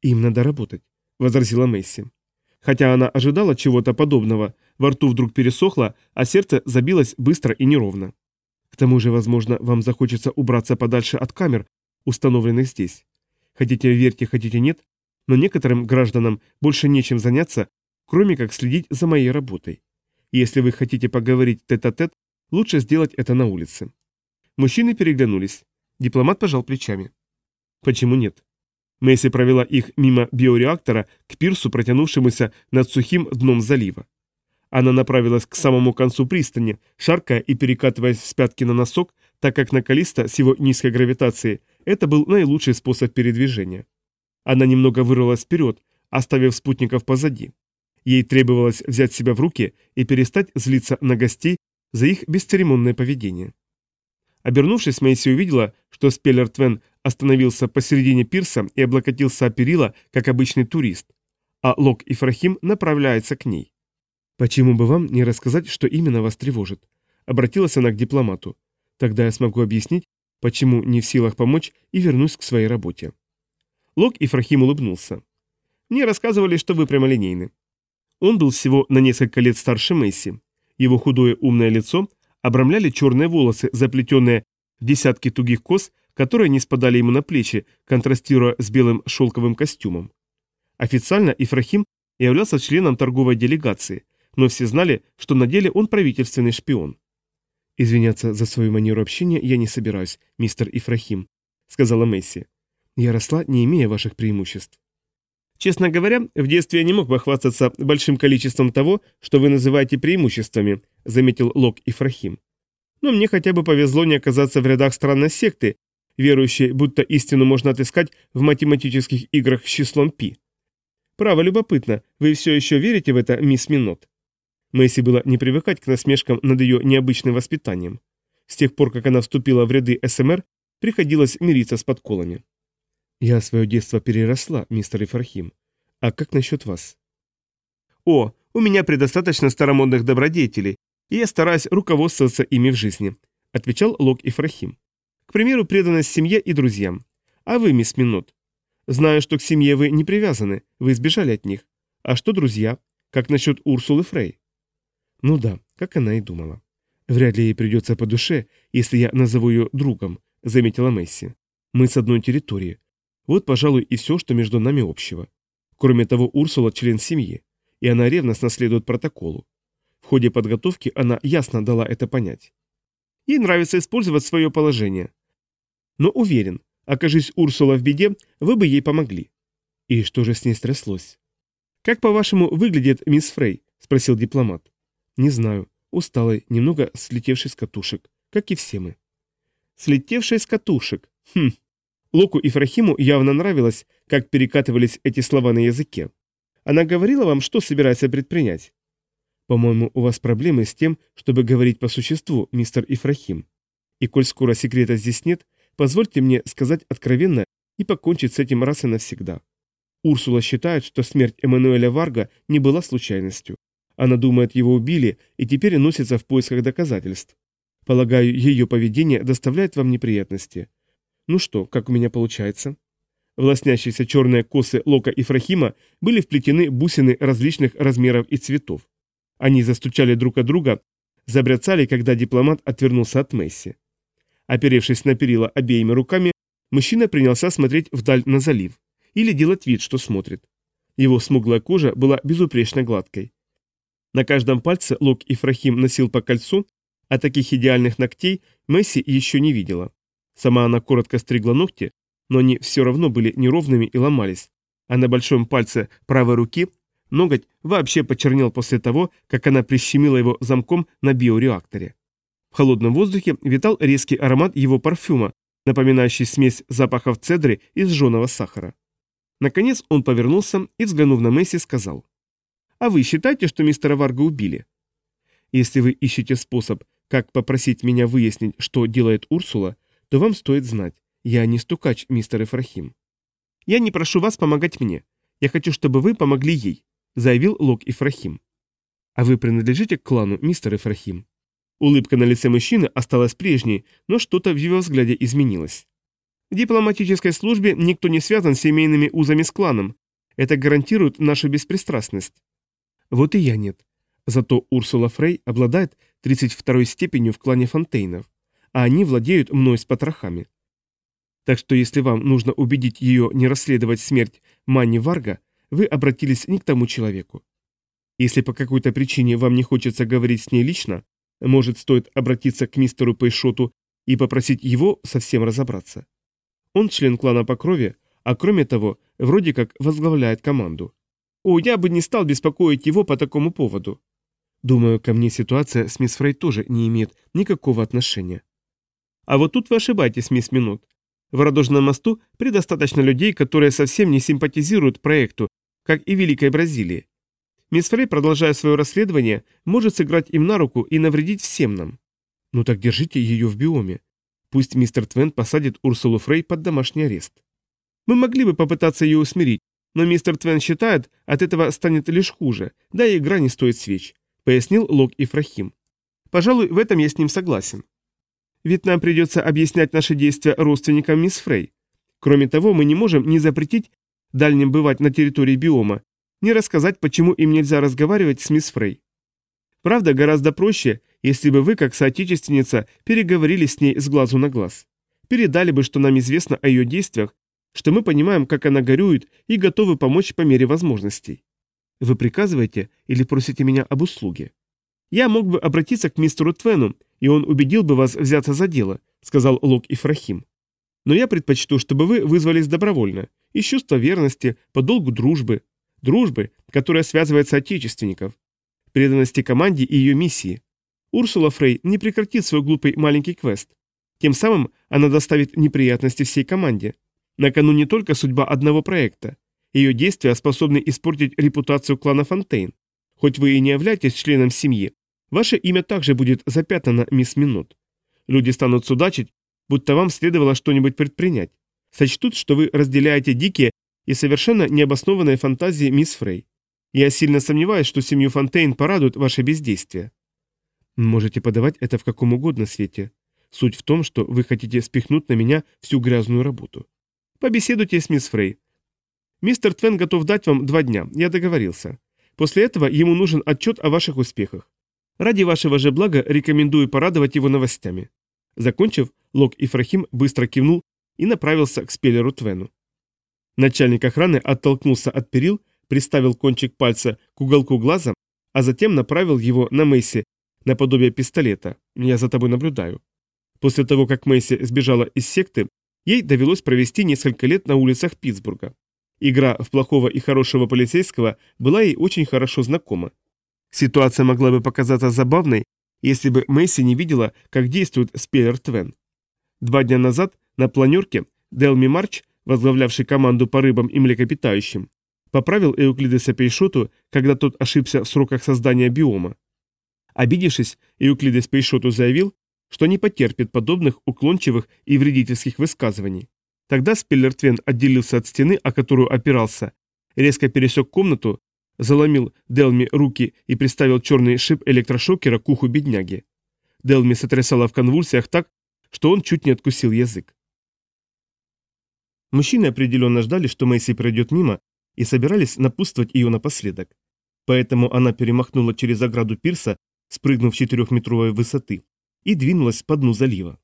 «Им надо работать», — возразила Месси. Хотя она ожидала чего-то подобного, во рту вдруг пересохло, а сердце забилось быстро и неровно. К тому же, возможно, вам захочется убраться подальше от камер, установленных здесь. Хотите верьте, хотите нет, но некоторым гражданам больше нечем заняться, кроме как следить за моей работой. если вы хотите поговорить тет-а-тет, -тет, лучше сделать это на улице. Мужчины переглянулись. Дипломат пожал плечами. Почему нет? Месси провела их мимо биореактора к пирсу, протянувшемуся над сухим дном залива. Она направилась к самому концу пристани, шаркая и перекатываясь с пятки на носок, так как на Калиста с его низкой гравитацией это был наилучший способ передвижения. Она немного вырвалась вперед, оставив спутников позади. Ей требовалось взять себя в руки и перестать злиться на гостей за их бесцеремонное поведение. Обернувшись, Мэйси увидела, что Спеллер Твен остановился посередине пирса и облокотился о перила, как обычный турист, а Лок и Фрахим направляются к ней. «Почему бы вам не рассказать, что именно вас тревожит?» Обратилась она к дипломату. Тогда я смогу объяснить, почему не в силах помочь и вернусь к своей работе. Лок и Фрахим улыбнулся. Мне рассказывали, что вы прямолинейны. Он был всего на несколько лет старше Месси. Его худое умное лицо обрамляли черные волосы, заплетенные в десятки тугих кос, которые не спадали ему на плечи, контрастируя с белым шелковым костюмом. Официально Ифрахим являлся членом торговой делегации, но все знали, что на деле он правительственный шпион. «Извиняться за свою манеру общения я не собираюсь, мистер Ифрахим», — сказала Месси. «Я росла, не имея ваших преимуществ». «Честно говоря, в детстве я не мог похвастаться большим количеством того, что вы называете преимуществами», — заметил Лок Ифрахим. «Но мне хотя бы повезло не оказаться в рядах странной секты, верующей, будто истину можно отыскать в математических играх с числом пи. Право любопытно, вы все еще верите в это, мисс Минот?» Мэйси было не привыкать к насмешкам над ее необычным воспитанием. С тех пор, как она вступила в ряды СМР, приходилось мириться с подколами. «Я свое детство переросла, мистер Ифрахим. А как насчет вас?» «О, у меня предостаточно старомодных добродетелей, и я стараюсь руководствоваться ими в жизни», — отвечал Лок Ифрахим. «К примеру, преданность семье и друзьям. А вы, мисс Минот? Знаю, что к семье вы не привязаны, вы сбежали от них. А что друзья? Как насчет Урсулы Фрей?» Ну да, как она и думала. Вряд ли ей придется по душе, если я назову ее другом, заметила Месси. Мы с одной территории. Вот, пожалуй, и все, что между нами общего. Кроме того, Урсула член семьи, и она ревностно следует протоколу. В ходе подготовки она ясно дала это понять. Ей нравится использовать свое положение. Но уверен, окажись Урсула в беде, вы бы ей помогли. И что же с ней стряслось? «Как, по-вашему, выглядит мисс Фрей?» – спросил дипломат. Не знаю. Усталый, немного слетевший с катушек. Как и все мы. Слетевший с катушек. Хм. Локу и Фрахиму явно нравилось, как перекатывались эти слова на языке. Она говорила вам, что собирается предпринять? По-моему, у вас проблемы с тем, чтобы говорить по существу, мистер Ифрахим. И коль скоро секрета здесь нет, позвольте мне сказать откровенно и покончить с этим раз и навсегда. Урсула считает, что смерть Эммануэля Варга не была случайностью. Она думает, его убили и теперь носится в поисках доказательств. Полагаю, ее поведение доставляет вам неприятности. Ну что, как у меня получается? Властнящиеся черные косы Лока и Фрахима были вплетены бусины различных размеров и цветов. Они застучали друг от друга, забряцали, когда дипломат отвернулся от Месси. Оперевшись на перила обеими руками, мужчина принялся смотреть вдаль на залив или делать вид, что смотрит. Его смуглая кожа была безупречно гладкой. На каждом пальце Лок Ифрахим носил по кольцу, а таких идеальных ногтей Месси еще не видела. Сама она коротко стригла ногти, но они все равно были неровными и ломались, а на большом пальце правой руки ноготь вообще почернел после того, как она прищемила его замком на биореакторе. В холодном воздухе витал резкий аромат его парфюма, напоминающий смесь запахов цедры и сжженного сахара. Наконец он повернулся и, взглянув на Месси, сказал. А вы считаете, что мистера Варга убили? Если вы ищете способ, как попросить меня выяснить, что делает Урсула, то вам стоит знать, я не стукач, мистер Ифрахим. Я не прошу вас помогать мне. Я хочу, чтобы вы помогли ей, заявил Лок Ифрахим. А вы принадлежите к клану, мистер Ифрахим? Улыбка на лице мужчины осталась прежней, но что-то в его взгляде изменилось. В дипломатической службе никто не связан семейными узами с кланом. Это гарантирует нашу беспристрастность. Вот и я нет. Зато Урсула Фрей обладает 32-й степенью в клане Фонтейнов, а они владеют мной с потрохами. Так что если вам нужно убедить ее не расследовать смерть Манни Варга, вы обратились не к тому человеку. Если по какой-то причине вам не хочется говорить с ней лично, может, стоит обратиться к мистеру Пейшоту и попросить его совсем разобраться. Он член клана по крови, а кроме того, вроде как возглавляет команду. О, я бы не стал беспокоить его по такому поводу. Думаю, ко мне ситуация с мисс Фрей тоже не имеет никакого отношения. А вот тут вы ошибаетесь, мисс Минут. В Радужном мосту предостаточно людей, которые совсем не симпатизируют проекту, как и Великой Бразилии. Мисс Фрей, продолжая свое расследование, может сыграть им на руку и навредить всем нам. Ну так держите ее в биоме. Пусть мистер Твен посадит Урсулу Фрей под домашний арест. Мы могли бы попытаться ее усмирить, но мистер Твен считает, от этого станет лишь хуже, да и игра не стоит свеч», — пояснил Лок Ифрахим. «Пожалуй, в этом я с ним согласен». Ведь нам придется объяснять наши действия родственникам мисс Фрей. Кроме того, мы не можем ни запретить дальним бывать на территории биома, ни рассказать, почему им нельзя разговаривать с мисс Фрей. Правда, гораздо проще, если бы вы, как соотечественница, переговорили с ней с глазу на глаз. Передали бы, что нам известно о ее действиях, что мы понимаем, как она горюет, и готовы помочь по мере возможностей. Вы приказываете или просите меня об услуге? Я мог бы обратиться к мистеру Твену, и он убедил бы вас взяться за дело, сказал Лок Ифрахим. Но я предпочту, чтобы вы вызвались добровольно, из чувства верности, по долгу дружбы. Дружбы, которая связывает соотечественников, преданности команде и ее миссии. Урсула Фрей не прекратит свой глупый маленький квест. Тем самым она доставит неприятности всей команде. На кону не только судьба одного проекта. Ее действия способны испортить репутацию клана Фонтейн. Хоть вы и не являетесь членом семьи, ваше имя также будет запятнано, мисс Минут. Люди станут судачить, будто вам следовало что-нибудь предпринять. Сочтут, что вы разделяете дикие и совершенно необоснованные фантазии мисс Фрей. Я сильно сомневаюсь, что семью Фонтейн порадует ваше бездействие. Можете подавать это в каком угодно свете. Суть в том, что вы хотите спихнуть на меня всю грязную работу. Побеседуйте с мисс Фрей. Мистер Твен готов дать вам два дня, я договорился. После этого ему нужен отчет о ваших успехах. Ради вашего же блага рекомендую порадовать его новостями. Закончив, Лок Ифрахим быстро кивнул и направился к спеллеру Твену. Начальник охраны оттолкнулся от перил приставил кончик пальца к уголку глаза, а затем направил его на Мэйси наподобие пистолета. Я за тобой наблюдаю. После того, как Мэйси сбежала из секты, ей довелось провести несколько лет на улицах Питтсбурга. Игра в плохого и хорошего полицейского была ей очень хорошо знакома. Ситуация могла бы показаться забавной, если бы Мэйси не видела, как действует Спейлер Твен. Два дня назад на планерке Делми Марч, возглавлявший команду по рыбам и млекопитающим, поправил Эуклидеса Пейшоту, когда тот ошибся в сроках создания биома. Обидевшись, Эуклидес Пейшоту заявил, что не потерпит подобных уклончивых и вредительских высказываний. Тогда Спиллертвен отделился от стены, о которую опирался, резко пересек комнату, заломил Делми руки и приставил черный шип электрошокера к уху бедняги. Делми сотрясала в конвульсиях так, что он чуть не откусил язык. Мужчины определенно ждали, что Мэйси пройдет мимо, и собирались напутствовать ее напоследок. Поэтому она перемахнула через ограду пирса, спрыгнув четырехметровой высоты, и двинулась по дну залива.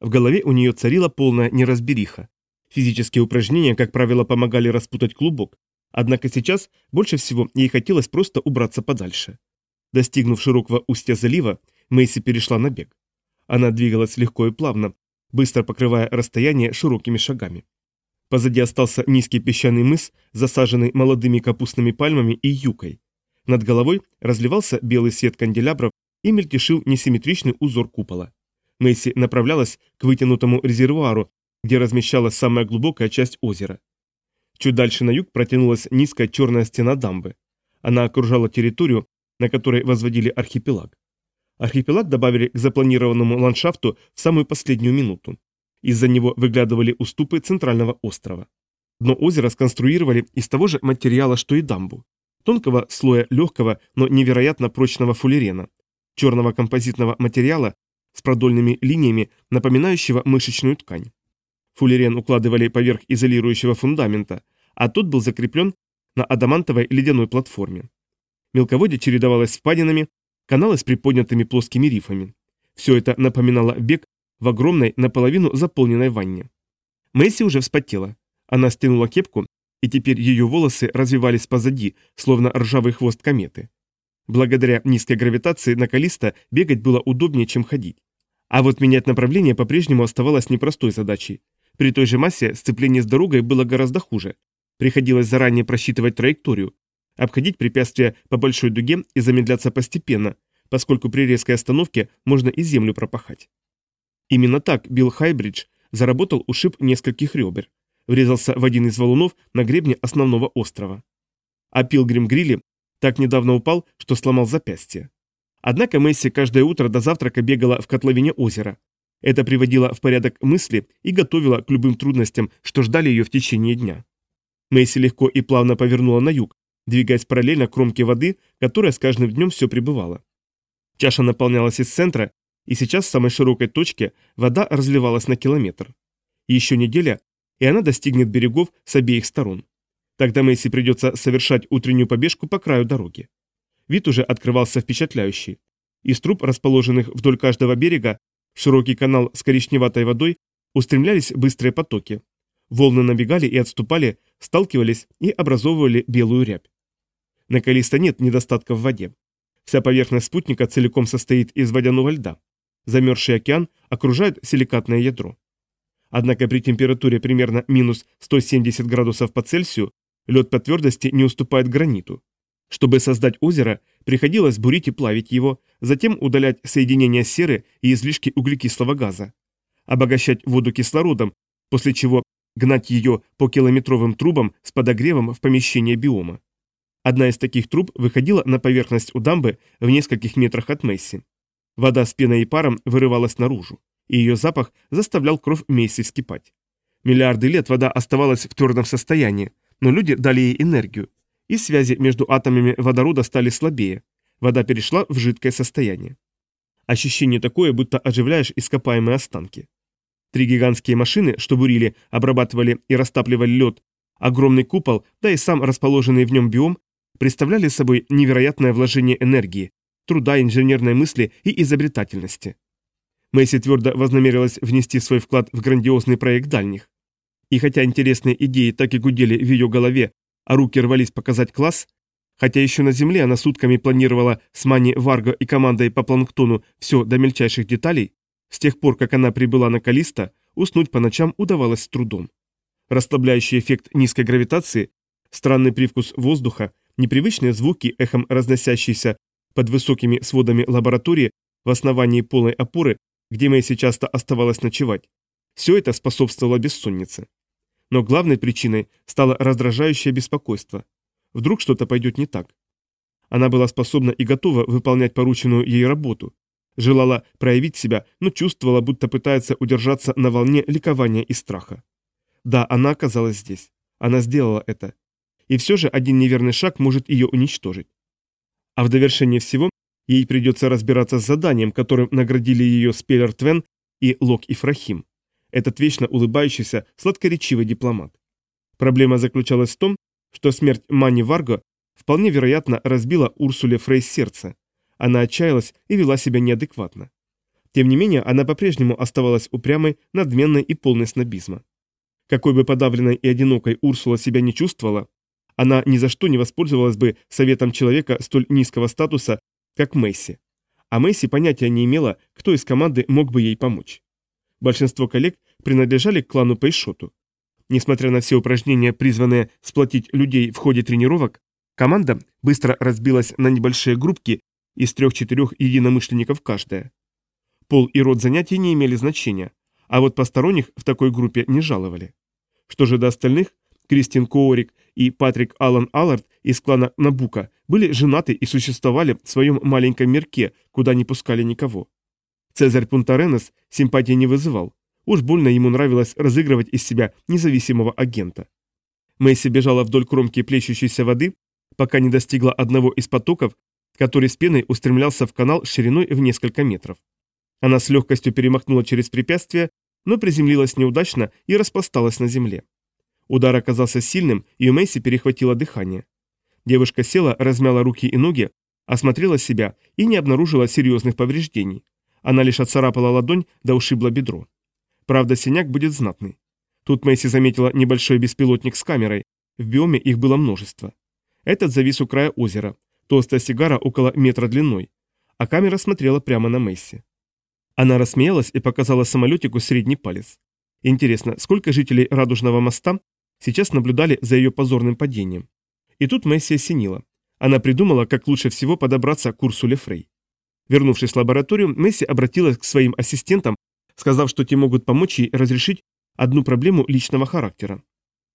В голове у нее царила полная неразбериха. Физические упражнения, как правило, помогали распутать клубок, однако сейчас больше всего ей хотелось просто убраться подальше. Достигнув широкого устья залива, Мэйси перешла на бег. Она двигалась легко и плавно, быстро покрывая расстояние широкими шагами. Позади остался низкий песчаный мыс, засаженный молодыми капустными пальмами и юкой. Над головой разливался белый свет канделябров и мельтешил несимметричный узор купола. Мэйси направлялась к вытянутому резервуару, где размещалась самая глубокая часть озера. Чуть дальше на юг протянулась низкая черная стена дамбы. Она окружала территорию, на которой возводили архипелаг. Архипелаг добавили к запланированному ландшафту в самую последнюю минуту. Из-за него выглядывали уступы центрального острова. Дно озера сконструировали из того же материала, что и дамбу. Тонкого слоя легкого, но невероятно прочного фуллерена. Черного композитного материала с продольными линиями, напоминающего мышечную ткань. Фуллерен укладывали поверх изолирующего фундамента, а тот был закреплен на адамантовой ледяной платформе. Мелководье чередовалось с впадинами, каналы с приподнятыми плоскими рифами. Все это напоминало бег в огромной, наполовину заполненной ванне. Месси уже вспотела. Она стянула кепку, и теперь ее волосы развивались позади, словно ржавый хвост кометы. Благодаря низкой гравитации на Калиста бегать было удобнее, чем ходить. А вот менять направление по-прежнему оставалось непростой задачей. При той же массе сцепление с дорогой было гораздо хуже. Приходилось заранее просчитывать траекторию, обходить препятствия по большой дуге и замедляться постепенно, поскольку при резкой остановке можно и землю пропахать. Именно так Билл Хайбридж заработал ушиб нескольких ребер, врезался в один из валунов на гребне основного острова. А Пилгрим Грилли так недавно упал, что сломал запястье. Однако Месси каждое утро до завтрака бегала в котловине озера. Это приводило в порядок мысли и готовило к любым трудностям, что ждали ее в течение дня. Месси легко и плавно повернула на юг, двигаясь параллельно кромке воды, которая с каждым днем все прибывала. Чаша наполнялась из центра, И сейчас в самой широкой точке вода разливалась на километр. Еще неделя, и она достигнет берегов с обеих сторон. Тогда Мэйси придется совершать утреннюю побежку по краю дороги. Вид уже открывался впечатляющий. Из труб, расположенных вдоль каждого берега, в широкий канал с коричневатой водой устремлялись быстрые потоки. Волны набегали и отступали, сталкивались и образовывали белую рябь. На Калиста нет недостатка в воде. Вся поверхность спутника целиком состоит из водяного льда. Замерзший океан окружает силикатное ядро. Однако при температуре примерно минус 170 градусов по Цельсию лед по твердости не уступает граниту. Чтобы создать озеро, приходилось бурить и плавить его, затем удалять соединения серы и излишки углекислого газа, обогащать воду кислородом, после чего гнать ее по километровым трубам с подогревом в помещение биома. Одна из таких труб выходила на поверхность у дамбы в нескольких метрах от Месси. Вода с пеной и паром вырывалась наружу, и ее запах заставлял кровь Месси вскипать. Миллиарды лет вода оставалась в твердом состоянии, но люди дали ей энергию, и связи между атомами водорода стали слабее. Вода перешла в жидкое состояние. Ощущение такое, будто оживляешь ископаемые останки. Три гигантские машины, что бурили, обрабатывали и растапливали лед, огромный купол, да и сам расположенный в нем биом, представляли собой невероятное вложение энергии, труда, инженерной мысли и изобретательности. Мэйси твердо вознамерилась внести свой вклад в грандиозный проект дальних. И хотя интересные идеи так и гудели в ее голове, а руки рвались показать класс, хотя еще на Земле она сутками планировала с Мани Варго и командой по планктону все до мельчайших деталей, с тех пор, как она прибыла на Калиста, уснуть по ночам удавалось с трудом. Расслабляющий эффект низкой гравитации, странный привкус воздуха, непривычные звуки, эхом разносящиеся под высокими сводами лаборатории в основании полой опоры, где Мэйси часто оставалась ночевать. Все это способствовало бессоннице. Но главной причиной стало раздражающее беспокойство. Вдруг что-то пойдет не так. Она была способна и готова выполнять порученную ей работу, Желала проявить себя, но чувствовала, будто пытается удержаться на волне ликования и страха. Да, она оказалась здесь. Она сделала это. И все же один неверный шаг может ее уничтожить. А в довершение всего ей придется разбираться с заданием, которым наградили ее Спеллер Твен и Лок Ифрахим. Этот вечно улыбающийся, сладкоречивый дипломат. Проблема заключалась в том, что смерть Мани Варго вполне вероятно разбила Урсуле Фрейс сердце. Она отчаялась и вела себя неадекватно. Тем не менее, она по-прежнему оставалась упрямой, надменной и полной снобизма. Какой бы подавленной и одинокой Урсула себя не чувствовала, она ни за что не воспользовалась бы советом человека столь низкого статуса, как Месси. А Месси понятия не имела, кто из команды мог бы ей помочь. Большинство коллег принадлежали к клану Пейшоту. Несмотря на все упражнения, призванные сплотить людей в ходе тренировок, команда быстро разбилась на небольшие группки из трех-четырех единомышленников каждая. Пол и род занятий не имели значения, а вот посторонних в такой группе не жаловали. Что же до остальных, Кристин Коорик и Патрик Аллан Аллард из клана Набука были женаты и существовали в своем маленьком мирке, куда не пускали никого. Цезарь Пунтаренес симпатии не вызывал. Уж больно ему нравилось разыгрывать из себя независимого агента. Мэйси бежала вдоль кромки плещущейся воды, пока не достигла одного из потоков, который с пеной устремлялся в канал шириной в несколько метров. Она с легкостью перемахнула через препятствие, но приземлилась неудачно и распласталась на земле. Удар оказался сильным, и у Мэйси перехватило дыхание. Девушка села, размяла руки и ноги, осмотрела себя и не обнаружила серьезных повреждений. Она лишь отцарапала ладонь да ушибла бедро. Правда, синяк будет знатный. Тут Мэйси заметила небольшой беспилотник с камерой, в биоме их было множество. Этот завис у края озера, Толстая сигара около метра длиной, а камера смотрела прямо на Месси. Она рассмеялась и показала самолетику средний палец. Интересно, сколько жителей Радужного моста сейчас наблюдали за ее позорным падением? И тут Месси осенила. Она придумала, как лучше всего подобраться к курсу Лефрей. Вернувшись в лабораторию, Месси обратилась к своим ассистентам, сказав, что те могут помочь ей разрешить одну проблему личного характера.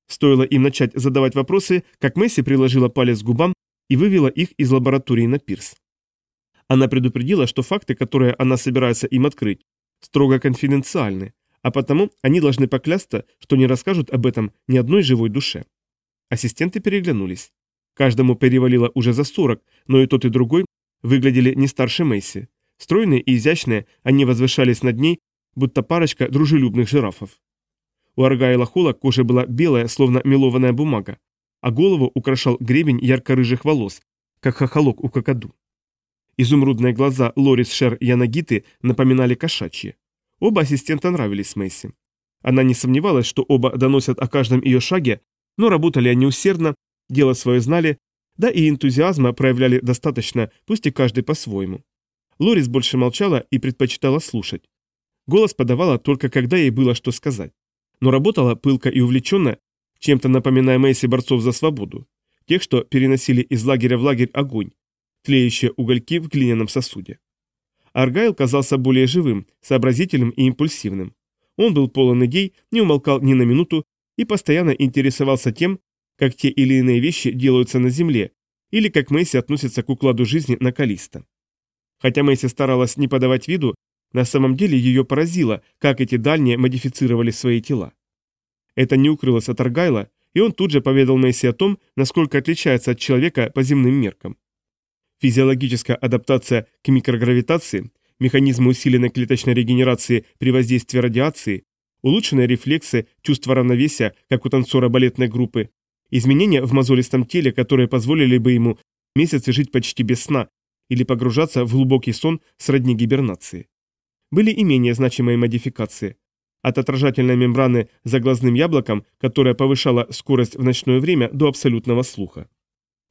Стоило им начать задавать вопросы, как Месси приложила палец к губам и вывела их из лаборатории на пирс. Она предупредила, что факты, которые она собирается им открыть, строго конфиденциальны, а потому они должны поклясться, что не расскажут об этом ни одной живой душе. Ассистенты переглянулись. Каждому перевалило уже за 40, но и тот, и другой выглядели не старше Мэйси. Стройные и изящные, они возвышались над ней, будто парочка дружелюбных жирафов. У Аргайла Холла кожа была белая, словно мелованная бумага, а голову украшал гребень ярко-рыжих волос, как хохолок у кокоду. Изумрудные глаза Лорис Шер Янагиты напоминали кошачьи. Оба ассистента нравились Месси. Она не сомневалась, что оба доносят о каждом ее шаге, но работали они усердно, дело свое знали, да и энтузиазма проявляли достаточно, пусть и каждый по-своему. Лорис больше молчала и предпочитала слушать. Голос подавала только когда ей было что сказать. Но работала пылко и увлеченно, чем-то напоминая Мэйси борцов за свободу. Тех, что переносили из лагеря в лагерь огонь, тлеющие угольки в глиняном сосуде. Аргайл казался более живым, сообразительным и импульсивным. Он был полон идей, не умолкал ни на минуту и постоянно интересовался тем, как те или иные вещи делаются на Земле, или как Мэйси относится к укладу жизни на Калиста. Хотя Мэйси старалась не подавать виду, на самом деле ее поразило, как эти дальние модифицировали свои тела. Это не укрылось от Аргайла, и он тут же поведал Мэйси о том, насколько отличается от человека по земным меркам. Физиологическая адаптация к микрогравитации, механизмы усиленной клеточной регенерации при воздействии радиации, улучшенные рефлексы, чувство равновесия, как у танцора балетной группы, изменения в мозолистом теле, которые позволили бы ему месяцы жить почти без сна или погружаться в глубокий сон сродни гибернации. Были и менее значимые модификации. От отражательной мембраны за глазным яблоком, которая повышала скорость в ночное время до абсолютного слуха.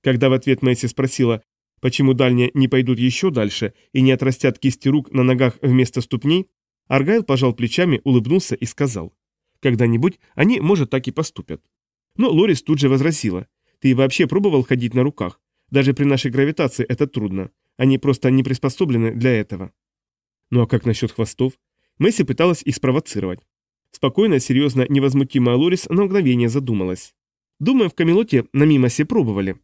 Когда в ответ Мэйси спросила, почему дальние не пойдут еще дальше и не отрастят кисти рук на ногах вместо ступней, Аргайл пожал плечами, улыбнулся и сказал, «Когда-нибудь они, может, так и поступят». Но Лорис тут же возразила, «Ты вообще пробовал ходить на руках? Даже при нашей гравитации это трудно. Они просто не приспособлены для этого». Ну а как насчет хвостов? Месси пыталась их спровоцировать. Спокойно, серьезно, невозмутимая Лорис на мгновение задумалась. Думаю, в Камелоте на Мимосе пробовали.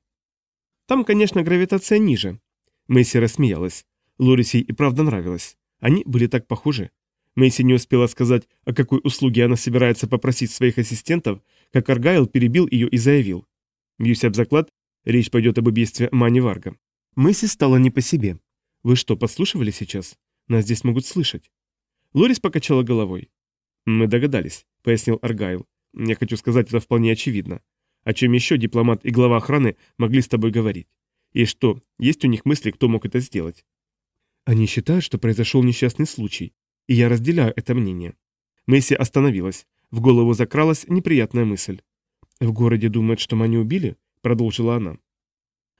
Там, конечно, гравитация ниже. Месси рассмеялась. Лорисе и правда нравилось. Они были так похожи. Мэйси не успела сказать, о какой услуге она собирается попросить своих ассистентов, как Аргайл перебил ее и заявил. Бьюсь об заклад, речь пойдет об убийстве Мани Варга. Мэйси стала не по себе. Вы что, послушивали сейчас? Нас здесь могут слышать. Лорис покачала головой. Мы догадались, пояснил Аргайл. Я хочу сказать, это вполне очевидно. О чем еще дипломат и глава охраны могли с тобой говорить? И что, есть у них мысли, кто мог это сделать? Они считают, что произошел несчастный случай, и я разделяю это мнение. Месси остановилась. В голову закралась неприятная мысль. «В городе думают, что Мани убили?» – продолжила она.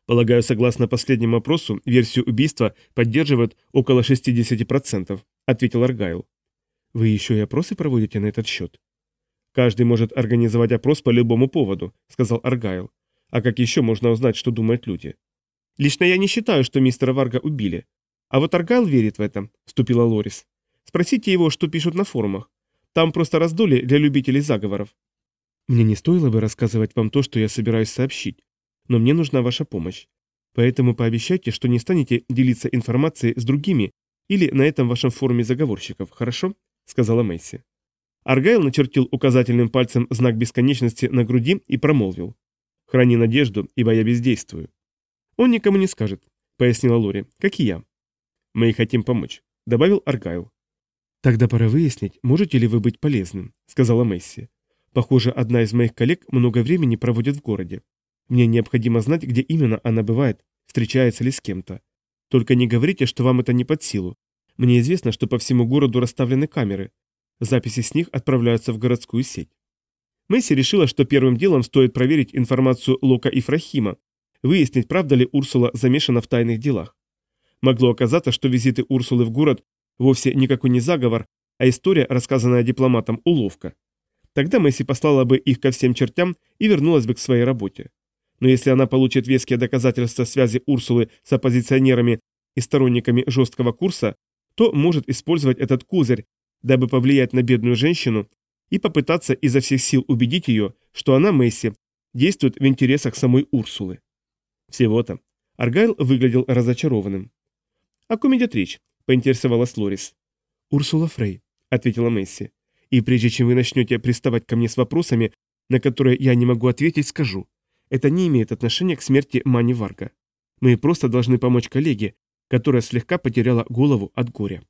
Полагаю, согласно последнему опросу, версию убийства поддерживают около 60%, ответил Аргайл. Вы еще и опросы проводите на этот счет? Каждый может организовать опрос по любому поводу, сказал Аргайл. А как еще можно узнать, что думают люди? Лично я не считаю, что мистера Варга убили. А вот Аргайл верит в это, вступила Лорис. Спросите его, что пишут на форумах. Там просто раздули для любителей заговоров. Мне не стоило бы рассказывать вам то, что я собираюсь сообщить но мне нужна ваша помощь. Поэтому пообещайте, что не станете делиться информацией с другими или на этом вашем форуме заговорщиков, хорошо?» — сказала Мэйси. Аргайл начертил указательным пальцем знак бесконечности на груди и промолвил. «Храни надежду, ибо я бездействую». «Он никому не скажет», — пояснила Лори, — «как и я». «Мы хотим помочь», — добавил Аргайл. «Тогда пора выяснить, можете ли вы быть полезным», — сказала Мэйси. «Похоже, одна из моих коллег много времени проводит в городе. Мне необходимо знать, где именно она бывает, встречается ли с кем-то. Только не говорите, что вам это не под силу. Мне известно, что по всему городу расставлены камеры. Записи с них отправляются в городскую сеть. Месси решила, что первым делом стоит проверить информацию Лока и Фрахима, выяснить, правда ли Урсула замешана в тайных делах. Могло оказаться, что визиты Урсулы в город вовсе никакой не заговор, а история, рассказанная дипломатом, уловка. Тогда Месси послала бы их ко всем чертям и вернулась бы к своей работе. Но если она получит веские доказательства связи Урсулы с оппозиционерами и сторонниками жесткого курса, то может использовать этот козырь, дабы повлиять на бедную женщину и попытаться изо всех сил убедить ее, что она, Месси, действует в интересах самой Урсулы. Всего-то. Аргайл выглядел разочарованным. «О ком идет речь?» – поинтересовалась Лорис. «Урсула Фрей», – ответила Месси. «И прежде чем вы начнете приставать ко мне с вопросами, на которые я не могу ответить, скажу. Это не имеет отношения к смерти Мани Варга. Мы просто должны помочь коллеге, которая слегка потеряла голову от горя.